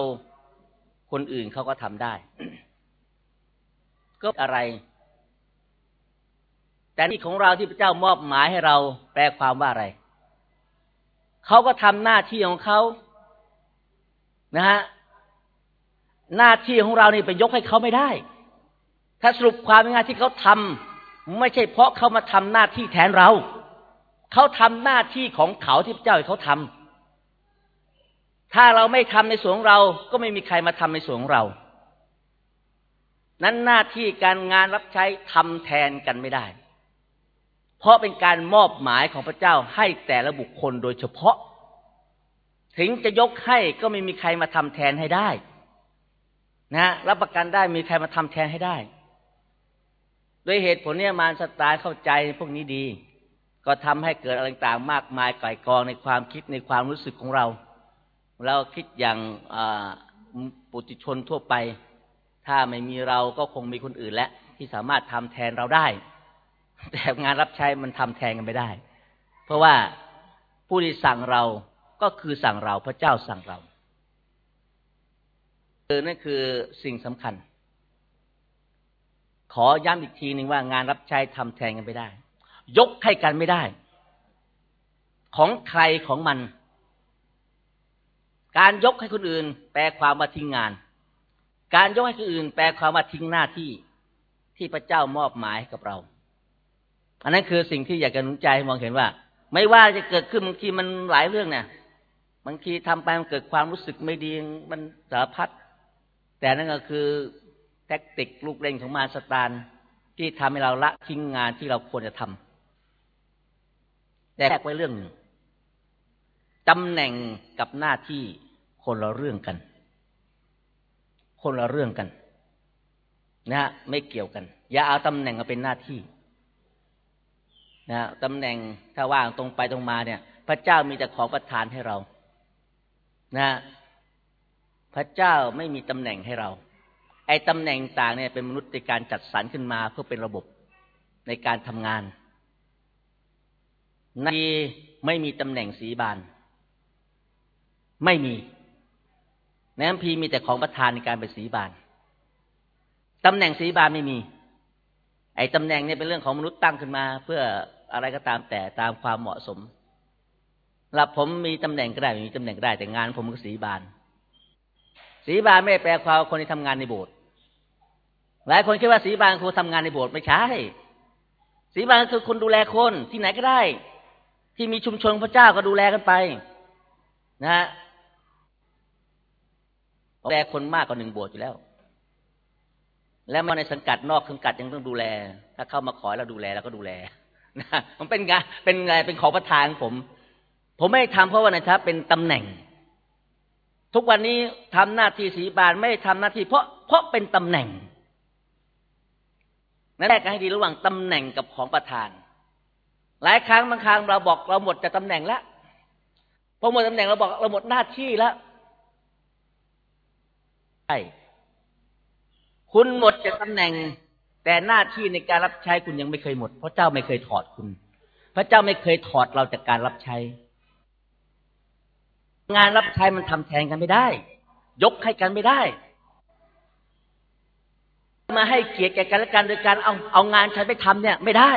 คนอื่นเขาก็ทำได้ ก็อะไร แต่นี่ของเราที่พระเจ้ามอบหมายให้เราแปลความว่าอะไรเขาก็ทำหน้าที่ของเขานะฮะหน้าที่ของเรานี่ไปยกให้เขาไม่ได้ ถ้าสรุปความง่ายที่เขาทำ ไม่ใช่เพราะเขามาทำหน้าที่แทนเรา เขาทำหน้าที่ของเขาที่พระเจ้าให้เขาทำถ้าเราไม่ทำในส่วนของเรา ก็ไม่มีใครมาทำในส่วนของเรา นั้นหน้าที่การงานรับใช้ทำแทนกันไม่ได้ เพราะเป็นการมอบหมายของพระเจ้าให้แต่ละบุคคลโดยเฉพาะ ถึงจะยกให้ก็ไม่มีใครมาทำแทนให้ได้ นะรับประกันได้มีใครมาทำแทนให้ได้ ด้วยเหตุผลเนี้มารสตาร์เข้าใจพวกนี้ดี ก็ทำให้เกิดอะไรต่างมากมายไก่กองในความคิดในความรู้สึกของเรา เราคิดอย่างปุถุชนทั่วไป ถ้าไม่มีเราก็คงมีคนอื่นแล้วที่สามารถทำแทนเราได้ แต่งานรับใช้มันทำแทนกันไม่ได้ เพราะว่าผู้ที่สั่งเราก็คือสั่งเราพระเจ้าสั่งเราเออนั่นคือสิ่งสำคัญ ขอย้ำอีกทีหนึ่งว่างานรับใช้ทำแทนกันไม่ได้ ยกให้กันไม่ได้ ของใครของมัน การยกให้คนอื่น แปลความว่าทิ้งงาน การยกให้คนอื่น แปลความว่าทิ้งหน้าที่ที่พระเจ้ามอบหมายกับเรา อันนั้นคือสิ่งที่อยากจะหนุนใจให้มองเห็นว่า ไม่ว่าจะเกิดขึ้นบางทีมันหลายเรื่องเนี่ยบางทีทำไปมันเกิดความรู้สึกไม่ดีมันสารพัดแต่นั่นก็คือ แทคติกลูกเล่นของมาสตานที่ทำให้เราละทิ้งงานที่เราควรจะทำแต่แยกไว้เรื่องหนึ่งตำแหน่งกับหน้าที่คนละเรื่องกัน คนละเรื่องกัน นะไม่เกี่ยวกัน อย่าเอาตำแหน่งมาเป็นหน้าที่นะตำแหน่งถ้าว่างตรงไปตรงมาเนี่ย พระเจ้ามีแต่ของประทานให้เรา นะ พระเจ้าไม่มีตำแหน่งให้เรา ไอ้ตำแหน่งต่างเนี่ยเป็นมนุษย์ในการจัดสรรขึ้นมาเพื่อเป็นระบบในการทำงานในไม่มีตำแหน่งสีบาน ไม่มีในอัมพีมีแต่ของประธานในการเป็นสีบานตำแหน่งสีบานไม่มี ไอ้ตำแหน่งเนี่ยเป็นเรื่องของมนุษย์ตั้งขึ้นมา เพื่ออะไรก็ตามแต่ตามความเหมาะสมหลับผมมีตำแหน่งก็ได้มีตำแหน่งก็ได้แต่งานผมก็สีบาน สีบานไม่แปลความคนที่ทำงานในโบสถ์ หลายคนคิดว่าสีบานคือทำงานในโบสถ์ไม่ใช่สีบานคือคนดูแลคนที่ไหนก็ได้ ที่มีชุมชนพระเจ้าก็ดูแลกันไป นะฮะดูแลคนมากกว่าหนึ่งโบสถ์อยู่แล้ว แล้วมาในสังกัดนอกสังกัดยังต้องดูแล ถ้าเข้ามาขอเราดูแลเราก็ดูแลนะมันเป็นงานเป็นไงเป็นขอประทานผม ผมไม่ทำเพราะว่านะครับเป็นตำแหน่ง ทุกวันนี้ทำหน้าที่สีบานไม่ทำหน้าที่เพราะเพราะเป็นตำแหน่ง นั่นแรกกันให้ดีระหว่างตำแหน่งกับของประธาน หลายครั้งบางครั้งเราบอกเราหมดจากตำแหน่งแล้วพอหมดตำแหน่งเราบอกเราหมดหน้าที่แล้วใช่คุณหมดจากตำแหน่ง แต่หน้าที่ในการรับใช้คุณยังไม่เคยหมด เพราะเจ้าไม่เคยถอดคุณ พระเจ้าไม่เคยถอดเราจากการรับใช้ งานรับใช้มันทำแทนกันไม่ได้ ยกให้กันไม่ได้ มาให้เกียรติแก่กันและกันโดยการเอาเอางานฉันไปทำเนี่ย ไม่ได้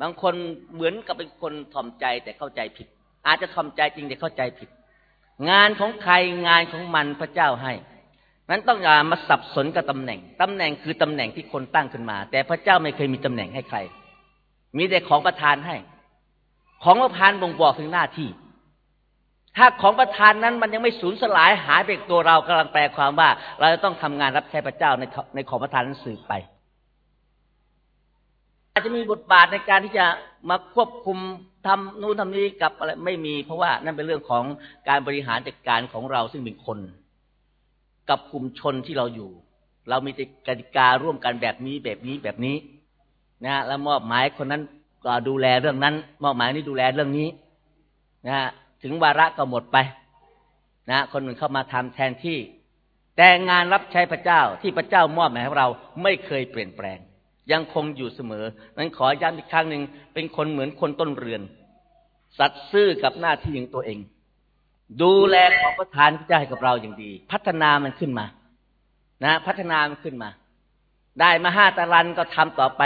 บางคนเหมือนกับเป็นคนถ่อมใจแต่เข้าใจผิด อาจจะถ่อมใจจริงแต่เข้าใจผิด งานของใครงานของมันพระเจ้าให้นั้นต้องอย่ามาสับสนกับตำแหน่งตำแหน่งคือตำแหน่งที่คนตั้งขึ้นมา แต่พระเจ้าไม่เคยมีตำแหน่งให้ใคร มีแต่ของประทานให้ ของประทานบ่งบอกถึงหน้าที่ ถ้าของประทานนั้นมันยังไม่สูญสลายหายไปตัวเรากำลังแปลความว่า เราจะต้องทำงานรับใช้พระเจ้าในในของประทานนั้นสืบไป อาจจะมีบทบาทในการที่จะมาควบคุมทำนู่นทำนี้กับอะไรไม่มี เพราะว่านั่นเป็นเรื่องของการบริหารจัดการของเราซึ่งเป็นคน กับกลุ่มชนที่เราอยู่ เรามีกติการ่วมกันแบบนี้แบบนี้แบบนี้นะแล้วมอบหมายคนนั้นก็ดูแลเรื่องนั้น มอบหมายนี้ดูแลเรื่องนี้นะ ถึงวาระก็หมดไปนะคนหนึ่งเข้ามาทำแทนที่ แต่งานรับใช้พระเจ้าที่พระเจ้ามอบหมายให้เราไม่เคยเปลี่ยนแปลง ยังคงอยู่เสมอ นั้นขอย้ำอีกครั้งหนึ่งเป็นคนเหมือนคนต้นเรือน สัตซ์ซื่อกับหน้าที่ของตัวเอง ดูแลของประทานพระเจ้าให้กับเราอย่างดี พัฒนามันขึ้นมา นะ พัฒนามันขึ้นมา ได้มาห้าตารางก็ทำต่อไป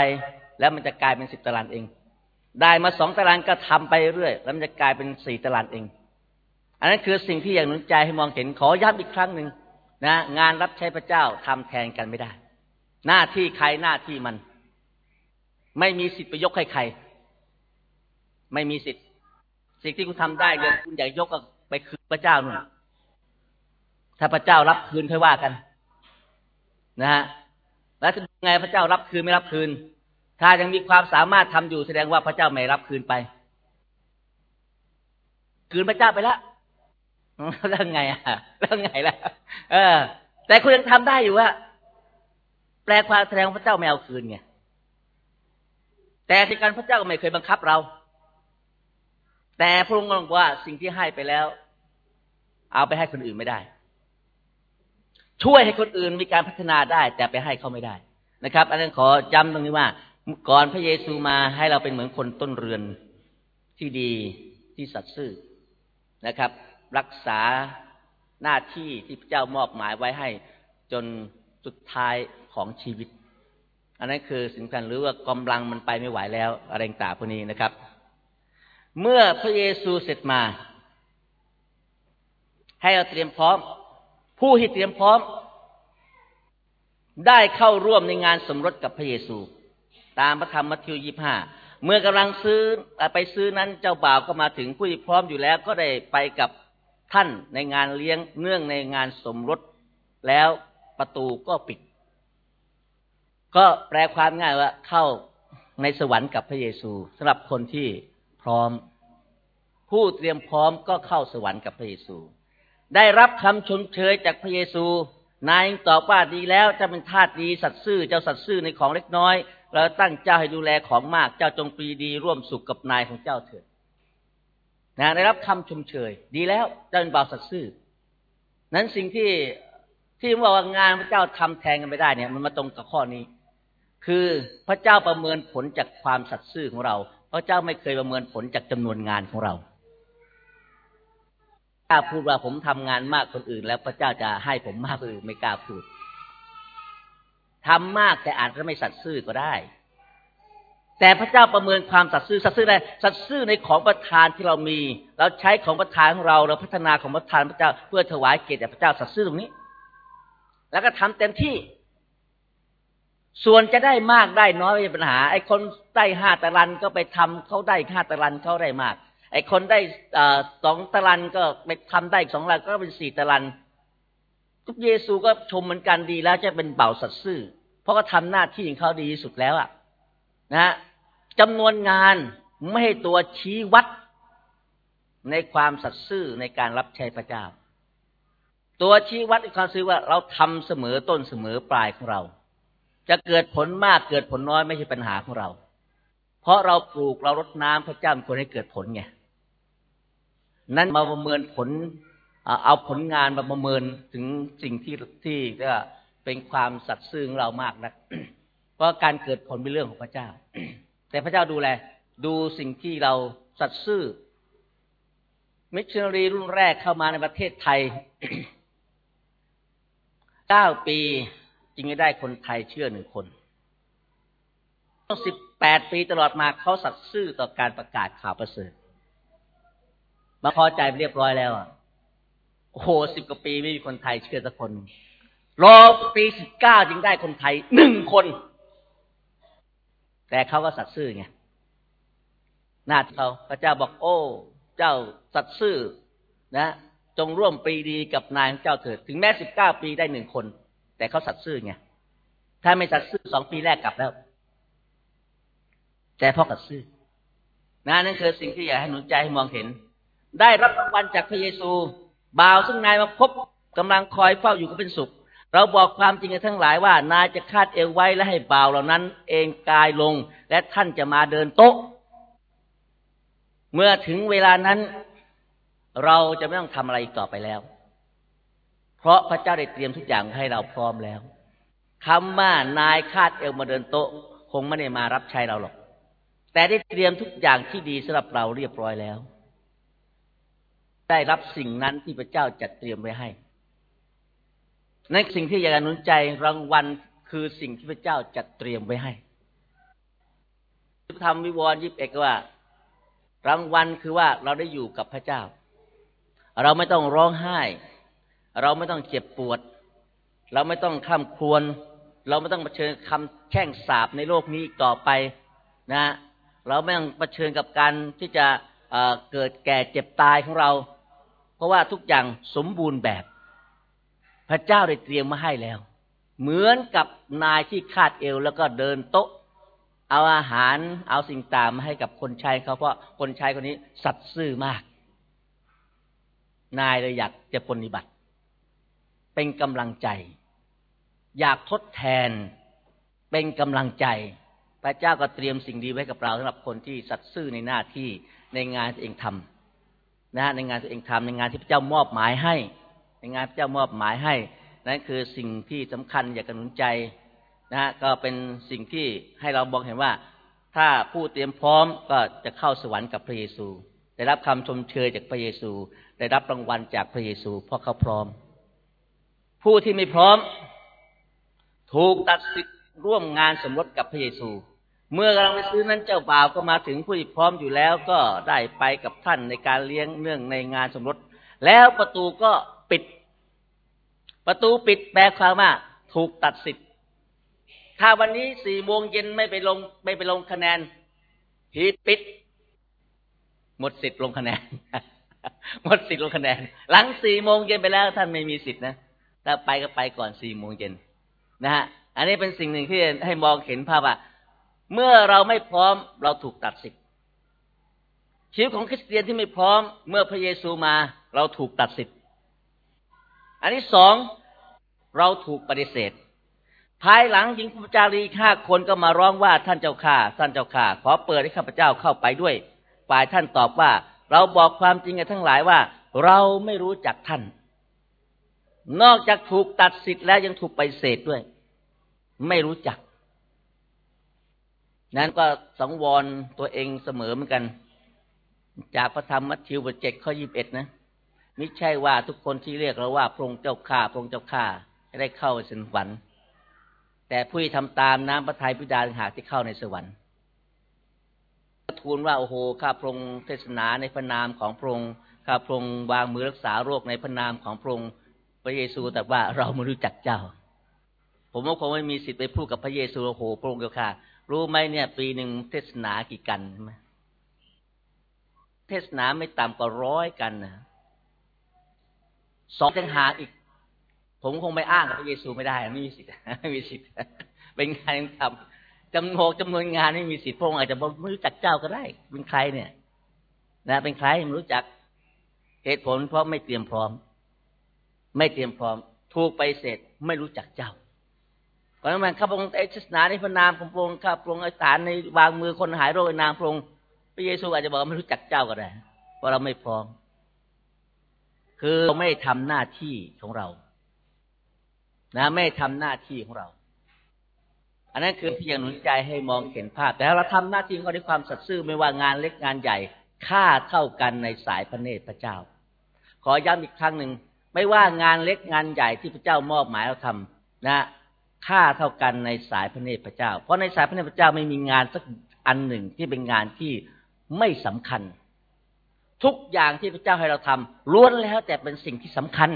แล้วมันจะกลายเป็นสิบตารางเอง ได้มาสองตารางก็ทำไปเรื่อยแล้วมันจะกลายเป็นสี่ตารางเอง อันนั้นคือสิ่งที่อยากหนุนใจให้มองเห็นขอย้ำอีกครั้งหนึ่งนะงานรับใช้พระเจ้าทำแทนกันไม่ได้ หน้าที่ใครหน้าที่มัน ไม่มีสิทธิ์ไปยกให้ใคร ไม่มีสิทธิ์ สิ่งที่คุณทำได้เลยคุณอยากยกก็ไปคืนพระเจ้าหนู่นถ้าพระเจ้ารับคืนค่อยว่ากัน นะฮะแล้วจะไงพระเจ้ารับคืนไม่รับคืน ถ้ายังมีความสามารถทำอยู่แสดงว่าพระเจ้าไม่รับคืนไป คืนพระเจ้าไปแล้วแล้วไงอะแล้วไงล่ะ เออ แต่คุณยังทำได้อยู่ว่าแปลความแสดงพระเจ้าไม่เอาคืนไงแต่ที่การพระเจ้าก็ไม่เคยบังคับเรา แต่พระองค์บอกว่าสิ่งที่ให้ไปแล้ว เอาไปให้คนอื่นไม่ได้ ช่วยให้คนอื่นมีการพัฒนาได้ แต่ไปให้เขาไม่ได้นะครับ อันนั้นขอจำตรงนี้ว่า ก่อนพระเยซูมาให้เราเป็นเหมือนคนต้นเรือนที่ดีที่สัตย์ซื่อนะครับ รักษาหน้าที่ที่พระเจ้ามอบหมายไว้ให้จนสุดท้ายของชีวิต อันนั้นคือสิ่งสำคัญหรือว่ากำลังมันไปไม่ไหวแล้วอะไรต่างพวกนี้นะครับ เมื่อพระเยซูเสร็จมา ให้เราเตรียมพร้อม ผู้ที่เตรียมพร้อม ได้เข้าร่วมในงานสมรสกับพระเยซู ตามพระธรรมมัทธิวยี่ห้าเมื่อกำลังซื้อไปซื้อนั้นเจ้าบ่าวก็มาถึงผู้ที่พร้อมอยู่แล้ว ก็ได้ไปกับท่านในงานเลี้ยงเนื่องในงานสมรสแล้วประตูก็ปิด ก็แปลความง่ายว่าเข้าในสวรรค์กับพระเยซูสำหรับคนที่พร้อม ผู้เตรียมพร้อมก็เข้าสวรรค์กับพระเยซู ได้รับคำชมเชยจากพระเยซู นายตอบว่าดีแล้วจะเป็นทาสดีสัตซ์ซื่อเจ้าสัตซ์ซื่อในของเล็กน้อย เราตั้งเจ้าให้ดูแลของมาก เจ้าจงปีดีร่วมสุขกับนายของเจ้าเถิดนะได้รับคำชมเชย ดีแล้วเจ้าเป็นบ่าวสัตซ์ซื่อ นั้นสิ่งที่ที่ว่าว่างานพระเจ้าทำแทนกันไม่ได้เนี่ย มันมาตรงกับข้อนี้ คือพระเจ้าประเมินผลจากความสัตย์ซื่อของเรา พระเจ้าไม่เคยประเมินผลจากจำนวนงานของเราล้าพูดว่าผมทำงานมากคนอื่น แล้วพระเจ้าจะให้ผมมากคนอื่นไม่กล้าพูด ทำมากแต่อาจจะไม่สัตย์ซื่อก็ได้ แต่พระเจ้าประเมินความสัตย์ซื่อสัตย์ซื่ออะไรสัตย์ซื่อในของประทานที่เรามี เราใช้ของประทานของเราเราพัฒนาของประทานพระเจ้า เพื่อถวายเกียรติแด่พระเจ้าสัตย์ซื่อตรงนี้ แล้วก็ทำเต็มที่ ส่วนจะได้มากได้น้อยไม่ใช่ปัญหา ไอ้คนได้ห้าตะลันก็ไปทำเขาได้ห้าตะลันเขาได้มาก ไอ้คนได้สองตะลันก็ไปทำได้สองตะลันก็เป็นสี่ตะลัน เยซูก็ชมเหมือนกันดีแล้วจะเป็นเบ่าสัตซ์ซื่อ เพราะก็ทำหน้าที่ของเขาดีที่สุดแล้วอะนะจำนวนงานไม่ให้ตัวชี้วัดในความสัตย์ซื่อในการรับใช้พระเจ้า ตัวชี้วัดในความซื่อว่าเราทำเสมอต้นเสมอปลายของเรา จะเกิดผลมากเกิดผลน้อยไม่ใช่ปัญหาของเรา เพราะเราปลูกเรารดน้ำพระเจ้าควรให้เกิดผลไงนั้นมาประเมินผล เอาผลงานมาประเมินถึงสิ่งที่ที่ก็เป็นความสัตย์ซื่อของเรามากนะเพราะการเกิดผลเป็นเรื่องของพระเจ้า แต่พระเจ้าดูแล ดูสิ่งที่เราสัตย์ซื่อมิชชันนารีรุ่นแรกเข้ามาในประเทศไทยเก้าปีจึงได้คนไทยเชื่อหนึ่งคนต้งสิบแปดปีตลอดมาเขาสัตย์ซื่อต่อการประกาศข่าวประเสริฐมาพอใจเรียบร้อยแล้วอะ โอ้โหสิบกว่าปีไม่มีคนไทยเชื่อสักคน รอปีสิบเก้าจึงได้คนไทยหนึ่งคน แต่เขาก็สัตย์ซื่อไงหน้าที่เขาพระเจ้าบอกโอ้ เจ้าสัตย์ซื่อนะจงร่วมปีดีกับนายของเจ้าเถิด ถึงแม้สิบเก้าปีได้หนึ่งคน แต่เขาสัตย์ซื่อไงถ้าไม่สัตย์ซื่อสองปีแรกกลับแล้ว แต่พ่อสัตย์ซื่อนะนั่นคือสิ่งที่อยากให้หนุนใจให้มองเห็น ได้รับรางวัลจากพระเยซู บ่าวซึ่งนายมาพบกำลังคอยเฝ้าอยู่ก็เป็นสุข เราบอกความจริงกันทั้งหลายว่านายจะคาดเอวไว้และให้บ่าวเหล่านั้น เองกายลง และท่านจะมาเดินโต๊ะ เมื่อถึงเวลานั้น เราจะไม่ต้องทำอะไรต่อไปแล้ว เพราะพระเจ้าได้เตรียมทุกอย่างให้เราพร้อมแล้วคำว่านายคาดเอวมาเดินโต๊ะ คงไม่ได้มารับใช้เราหรอก แต่ได้เตรียมทุกอย่างที่ดีสำหรับเราเรียบร้อยแล้ว ได้รับสิ่งนั้นที่พระเจ้าจัดเตรียมไว้ให้นั่นสิ่งที่อยากหนุนใจรางวัลคือสิ่งที่พระเจ้าจัดเตรียมไว้ให้ทำวิวรณ์ยิบเอกว่า รางวัลคือว่าเราได้อยู่กับพระเจ้า เราไม่ต้องร้องไห้ เราไม่ต้องเจ็บปวด เราไม่ต้องข้ามครวน เราไม่ต้องเผชิญคำแช่งสาบในโลกนี้ต่อไปนะเราไม่ต้องเผชิญกับการที่จะเเกิดแก่เจ็บตายของเรา เพราะว่าทุกอย่างสมบูรณ์แบบ พระเจ้าได้เตรียมมาให้แล้ว เหมือนกับนายที่คาดเอวแล้วก็เดินโต๊ะ เอาอาหารเอาสิ่งต่างมาให้กับคนใช้เขาเพราะคนใช้คนนี้สัตย์ซื่อมาก นายเลยอยากจะปฏิบัติ เป็นกำลังใจ อยากทดแทน เป็นกำลังใจพระเจ้าก็เตรียมสิ่งดีไว้กับเราสำหรับคนที่สัตย์ซื่อในหน้าที่ในงานที่เองทำ นะในงานที่เองทำในงานที่พระเจ้ามอบหมายให้ ในงานพระเจ้ามอบหมายให้ นั่นคือสิ่งที่สำคัญอยากกระหนุนใจนะฮะก็เป็นสิ่งที่ให้เราบอกเห็นว่า ถ้าผู้เตรียมพร้อมก็จะเข้าสวรรค์กับพระเยซู ได้รับคำชมเชยจากพระเยซู ได้รับรางวัลจากพระเยซูเพราะเขาพร้อม ผู้ที่ไม่พร้อม ถูกตัดสิทธิ์ร่วมงานสมรสกับพระเยซู เมื่อกำลังไปซื้อนั้นเจ้าบ่าวก็มาถึงผู้ที่พร้อมอยู่แล้วก็ได้ไปกับท่านในการเลี้ยงเนื่องในงานสมรส แล้วประตูก็ปิด ประตูปิดแปลความว่าถูกตัดสิทธิ์ ถ้าวันนี้สี่โมงเย็นไม่ไปลงไม่ไปลงคะแนนหีปิด หมดสิทธิ์ลงคะแนน หมดสิทธิ์ลงคะแนน หลังสี่โมงเย็นไปแล้วท่านไม่มีสิทธิ์นะถ้าไปก็ไปก่อนสี่โมงเย็นนะฮะอันนี้เป็นสิ่งหนึ่งที่ให้มองเห็นภาพว่า เมื่อเราไม่พร้อมเราถูกตัดสิทธิ์ชีวิตของคริสเตียนที่ไม่พร้อม เมื่อพระเยซูมาเราถูกตัดสิทธิ์อันที่สองเราถูกปฏิเสธ ภายหลังหญิงพระจารีห้าคนก็มาร้องว่าท่านเจ้าข้าท่านเจ้าข้าขอเปิดให้ข้าพเจ้าเข้าไปด้วยฝ่ายท่านตอบว่า เราบอกความจริงกันทั้งหลายว่า เราไม่รู้จักท่าน นอกจากถูกตัดสิทธิ์แล้วยังถูกไปเสดด้วย ไม่รู้จัก นั้นก็สังวรตัวเองเสมอเหมือนกัน จากพระธรรมมัทธิวบทเจ็ดข้อยี่บเอ็ดนะไม่ใช่ว่าทุกคนที่เรียกเราว่าพระองค์เจ้าข้าพระองค์เจ้าข้าจะได้เข้าสวรรค์แต่ผู้ที่ทำตามน้ำพระทัยพิดาหากที่เข้าในสวรรค์ทูลว่าโอ้โหข้าพระองค์เทศนาในพระนามของพระองค์ข้าพระองค์วางมือรักษาโรคในพระนามของพระองค์พระเยซูแต่ว่าเราไม่รู้จักเจ้า ผมว่าคงไม่มีสิทธิ์ไปพูดกับพระเยซูโอ้โหพระองค์เจ้าค่ะ รู้ไหมเนี่ย ปีหนึ่งเทศนากี่กันใช่ไหมเทศนาไม่ต่ำกว่าร้อยกันนะสองจังหาอีก ผมคงไม่อ้างกับพระเยซูไม่ได้ไม่มีสิทธิ์ไม่มีสิทธิ์เป็นงานทำจำนวนจำนวนงานไม่มีสิทธิ์พระองค์อาจจะไม่รู้จักเจ้าก็ได้ เป็นใครเนี่ย นะ เป็นใครไม่รู้จักเหตุผลเพราะไม่เตรียมพร้อม ไม่เตรียมพร้อม ถูกไปเสร็จไม่รู้จักเจ้า เพราะนั้นข้าพระองค์เอชสนาในพระนามของพระองค์ข้าพระองค์อธิษฐานในวางมือคนหายโรคในนามพระองค์พระเยซูอาจจะบอกไม่รู้จักเจ้าก็ได้เพราะเราไม่พร้อม คือเราไม่ทำหน้าที่ของเรา นะ ไม่ทำหน้าที่ของเรา อันนั้นคือเพียงหนุนใจให้มองเห็นภาพ แต่เราทำหน้าที่ของเราด้วยความสัตย์ซื่อไม่ว่างานเล็กงานใหญ่ค่าเท่ากันในสายพระเนตรพระเจ้า ขอย้ำอีกครั้งหนึ่งไม่ว่างานเล็กงานใหญ่ที่พระเจ้ามอบหมายเราทำนะ ค่าเท่ากันในสายพระเนตรพระเจ้า เพราะในสายพระเนตรพระเจ้าไม่มีงานสักอันหนึ่งที่เป็นงานที่ไม่สำคัญ ทุกอย่างที่พระเจ้าให้เราทำล้วนแล้วแต่เป็นสิ่งที่สำคัญ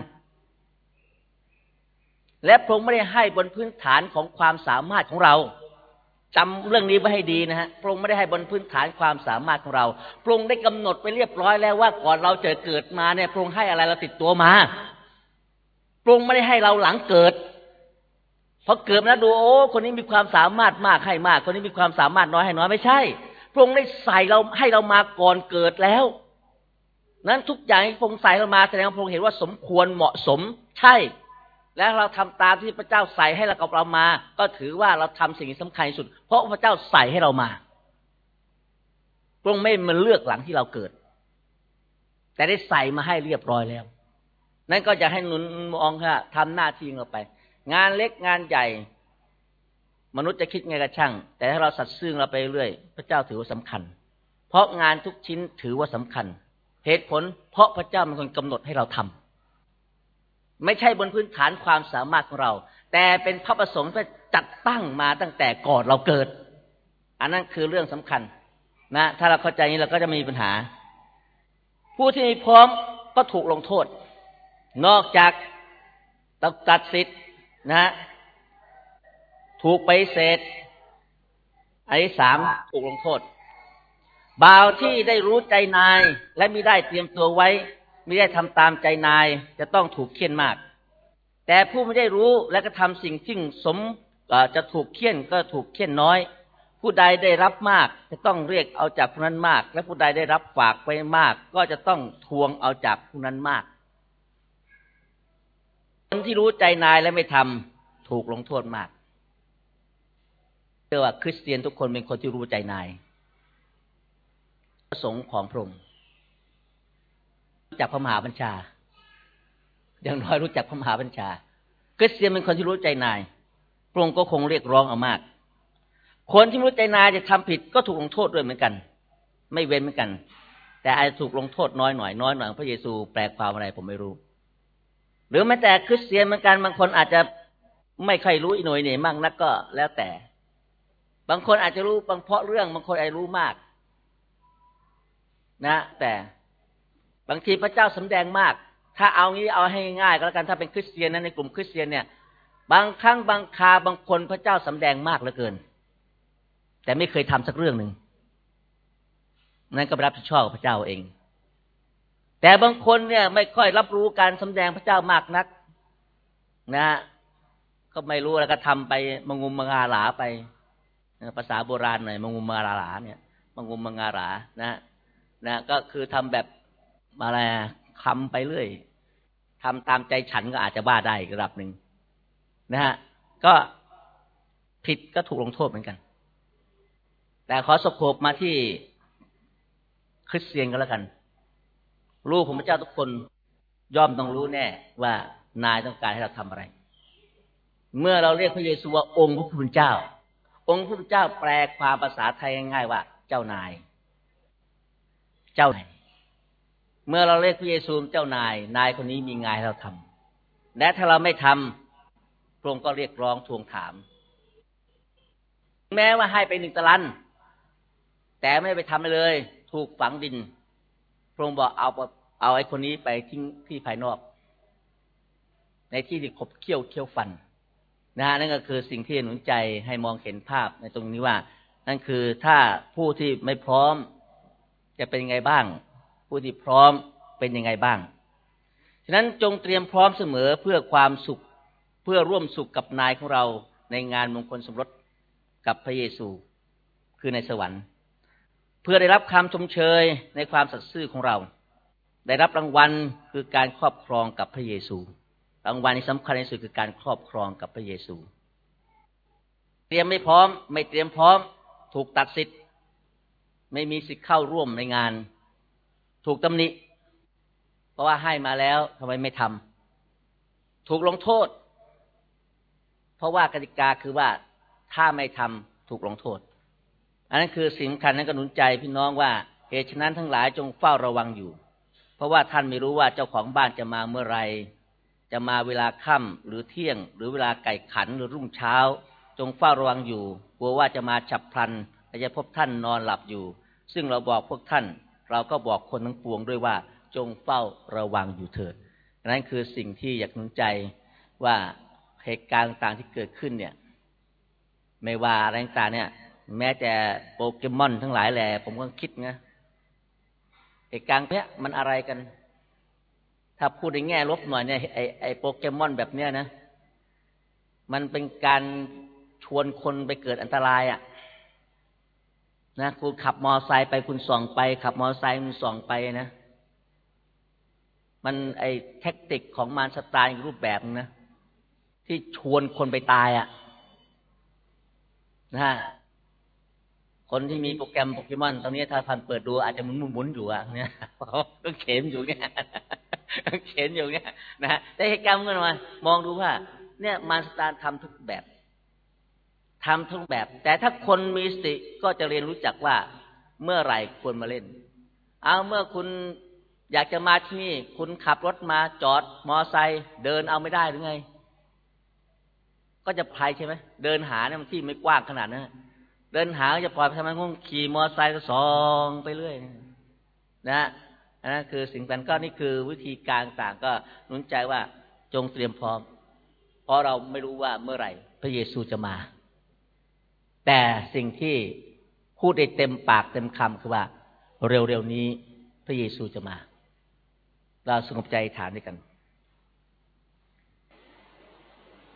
และพระองค์ไม่ได้ให้บนพื้นฐานของความสามารถของเราจำเรื่องนี้ไว้ให้ดีนะฮะพระองค์ไม่ได้ให้บนพื้นฐานความสามารถของเราพระองค์ได้กำหนดไปเรียบร้อยแล้วว่าก่อนเราจะเกิดมาเนี่ยพระองค์ให้อะไรเราติดตัวมาพระองค์ไม่ได้ให้เราหลังเกิด พอเกิดแล้วดูโอ้คนนี้มีความสามารถมากให้มาก คนนี้มีความสามารถน้อยให้น้อยไม่ใช่ พระองค์ได้ใส่เราให้เรามาก่อนเกิดแล้ว นั้นทุกอย่างที่พระองค์ใส่เรามาแสดงว่าพระองค์เห็นว่าสมควรเหมาะสมใช่ แล้วเราทำตามที่พระเจ้าใส่ให้เรากับเรามา ก็ถือว่าเราทำสิ่งที่สำคัญสุด เพราะพระเจ้าใส่ให้เรามาพระองค์ไม่มันเลือกหลังที่เราเกิด แต่ได้ใส่มาให้เรียบร้อยแล้ว นั่นก็จะให้หนุนมองค่ะทำหน้าที่เราไป งานเล็กงานใหญ่ มนุษย์จะคิดไงก็ช่าง แต่ถ้าเราสัตซ์ซื่อเราไปเรื่อยพระเจ้าถือว่าสำคัญ เพราะงานทุกชิ้นถือว่าสำคัญ เหตุผล เพราะพระเจ้าเป็นคนกำหนดให้เราทำไม่ใช่บนพื้นฐานความสามารถของเรา แต่เป็นพระประสงค์ที่จัดตั้งมาตั้งแต่ก่อนเราเกิด อันนั้นคือเรื่องสำคัญ นะ ถ้าเราเข้าใจนี้เราก็จะมีปัญหา ผู้ที่พร้อมก็ถูกลงโทษ นอกจากตัดสิทธิ์ นะ ถูกไปเศษอันที่สามถูกลงโทษบ่าวที่ได้รู้ใจนายและไม่ได้เตรียมตัวไว้ไม่ได้ทำตามใจนายจะต้องถูกเคี่ยนมาก แต่ผู้ไม่ได้รู้และก็ทำสิ่งที่สมจะถูกเคี่ยนก็ถูกเคี่ยนน้อย ผู้ใดได้รับมาก จะต้องเรียกเอาจากผู้นั้นมาก และผู้ใดได้รับฝากไปมาก ก็จะต้องทวงเอาจากผู้นั้นมาก คนที่รู้ใจนายและไม่ทำถูกลงโทษมากเรียกว่าคริสเตียนทุกคนเป็นคนที่รู้ใจนายประสงค์ของพระองค์รู้จักพระมหาบัญชา อย่างน้อยรู้จักพระมหาบัญชาคริสเตียนเป็นคนที่รู้ใจนายพระองค์ก็คงเรียกร้องเอามาก คนที่รู้ใจนายจะทำผิดก็ถูกลงโทษด้วยเหมือนกัน ไม่เว้นเหมือนกัน แต่อาจจะถูกลงโทษน้อยหน่อยน้อยหน่อยพระเยซูแปลความอะไรผมไม่รู้ หรือแม้แต่คริสเตียนเหมือนกันบางคนอาจจะไม่ค่อยรู้อีหน่อยเนี่ยมากนักก็แล้วแต่ บางคนอาจจะรู้บางเพราะเรื่อง บางคนอาจรู้มาก นะ แต่บางทีพระเจ้าสำแดงมาก ถ้าเอางี้เอาให้ง่ายก็แล้วกันถ้าเป็นคริสเตียนนั้นในกลุ่มคริสเตียนเนี่ย บางครั้งบางคาบางคนพระเจ้าสำแดงมากเหลือเกิน แต่ไม่เคยทำสักเรื่องหนึ่งนั่นก็รับผิดชอบพระเจ้าเอง แต่บางคนเนี่ยไม่ค่อยรับรู้การสำแดงพระเจ้ามากนัก นะก็ไม่รู้แล้วก็ทำไปมงุมมงาหลาไปภาษาโบราณหน่อยมงุมมงาหลาเนี่ยมงุมมงาหลานะนะก็คือทำแบบอะไรคำไปเรื่อยทำตามใจฉันก็อาจจะบ้าได้ระดับหนึ่งนะฮะก็ผิดก็ถูกลงโทษเหมือนกัน แต่ขอสกบมาที่คริสเตียนก็แล้วกัน ลูกของพระเจ้าทุกคนย่อมต้องรู้แน่ว่านายต้องการให้เราทำอะไร เมื่อเราเรียกพระเยซูว่าองค์พระผู้เป็นเจ้า องค์พระผู้เป็นเจ้าแปลความภาษาไทยง่ายๆว่า เจ้านาย เจ้านายเมื่อเราเรียกพระเยซูเจ้านาย นายคนนี้มีงานให้เราทำและถ้าเราไม่ทำพระองค์ก็เรียกร้องทวงถาม แม้ว่าให้ไปหนึ่งตะลัน แต่ไม่ไปทำเลย ถูกฝังดิน พระองค์บอกเอาเอาไอ้คนนี้ไปทิ้งที่ภายนอก ในที่ที่ขบเคี้ยวเคี้ยวฟันนะนั่นก็คือสิ่งที่หนุนใจให้มองเห็นภาพในตรงนี้ว่า นั่นคือถ้าผู้ที่ไม่พร้อมจะเป็นยังไงบ้าง ผู้ที่พร้อมเป็นยังไงบ้าง ฉะนั้นจงเตรียมพร้อมเสมอเพื่อความสุขเพื่อร่วมสุขกับนายของเราในงานมงคลสมรสกับพระเยซูคือในสวรรค์ เพื่อได้รับคำชมเชยในความสัตย์ซื่อของเรา ได้รับรางวัลคือการครอบครองกับพระเยซู รางวัลที่สำคัญที่สุดคือการครอบครองกับพระเยซู เตรียมไม่พร้อม ไม่เตรียมพร้อม ถูกตัดสิทธิ์ ไม่มีสิทธิ์เข้าร่วมในงาน ถูกตำหนิเพราะว่าให้มาแล้วทำไมไม่ทำถูกลงโทษ เพราะว่ากติกาคือว่าถ้าไม่ทำถูกลงโทษ อันนั้นคือสิ่งสำคัญนั้นก็หนุนใจพี่น้องว่าเหตุฉะนั้นทั้งหลายจงเฝ้าระวังอยู่ เพราะว่าท่านไม่รู้ว่าเจ้าของบ้านจะมาเมื่อไรจะมาเวลาค่ำหรือเที่ยง หรือเวลาไก่ขันหรือรุ่งเช้า จงเฝ้าระวังอยู่กลัวว่าจะมาฉับพลันและจะพบท่านนอนหลับอยู่ ซึ่งเราบอกพวกท่าน เราก็บอกคนทั้งปวงด้วยว่า จงเฝ้าระวังอยู่เถิดนั่นคือสิ่งที่อยากหนุนใจว่าเหตุการณ์ต่างที่เกิดขึ้นเนี่ย ไม่ว่าอะไรต่างเนี่ย แม้แต่โปเกมอนทั้งหลายแหละผมก็คิดนะเหตุการณ์เนี้ยมันอะไรกัน ถ้าพูดในแง่ลบหน่อยเนี่ยไอไอโปเกมอนแบบเนี้ยนะ มันเป็นการชวนคนไปเกิดอันตรายอะ่ะนะคุณขับมอไซค์ไปคุณส่องไป ขับมอไซค์คุณส่องไปนะมันไอ้แท็กติกของมารสตาร์รูปแบบนะที่ชวนคนไปตายอะ่ะนะ คนที่มีโปรแกรมโปเกมอนตอนนี้ถ้าพันเปิดดูอาจจะหมุนหมุนอยู่อะเนี่ยก็เข็มอยู่เนี่ยเข็นอยู่เนี่ยนะแต่เหตุการณ์มันมามองดูว่า เนี่ยมารสตาร์ทำทุกแบบทำทุกแบบ แต่ถ้าคนมีสติก็จะเรียนรู้จักว่าเมื่อไหร่ควรมาเล่น เอาเมื่อคุณอยากจะมาที่นี่ คุณขับรถมาจอดมอไซค์เดินเอาไม่ได้หรือไง ก็จะภัยใช่ไหมเดินหาเนี่ยมันที่ไม่กว้างขนาดนั้น เดินหาจะปล่อยทำไมคงขี่มอเตอร์ไซค์ก็สองไปเรื่อยนะนะคือสิ่งนั้นก็นี่คือวิธีการต่างก็นุนใจว่าจงเตรียมพร้อม เพราะเราไม่รู้ว่าเมื่อไหร่ พระเยซูจะมา แต่สิ่งที่พูดได้เต็มปากเต็มคำคือว่า เร็วๆนี้พระเยซูจะมา เราสงบใจฐานด้วยกัน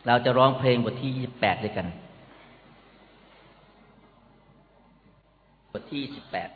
เราจะร้องเพลงบทที่ยี่สิบแปดด้วยกัน บทที่สิบแปด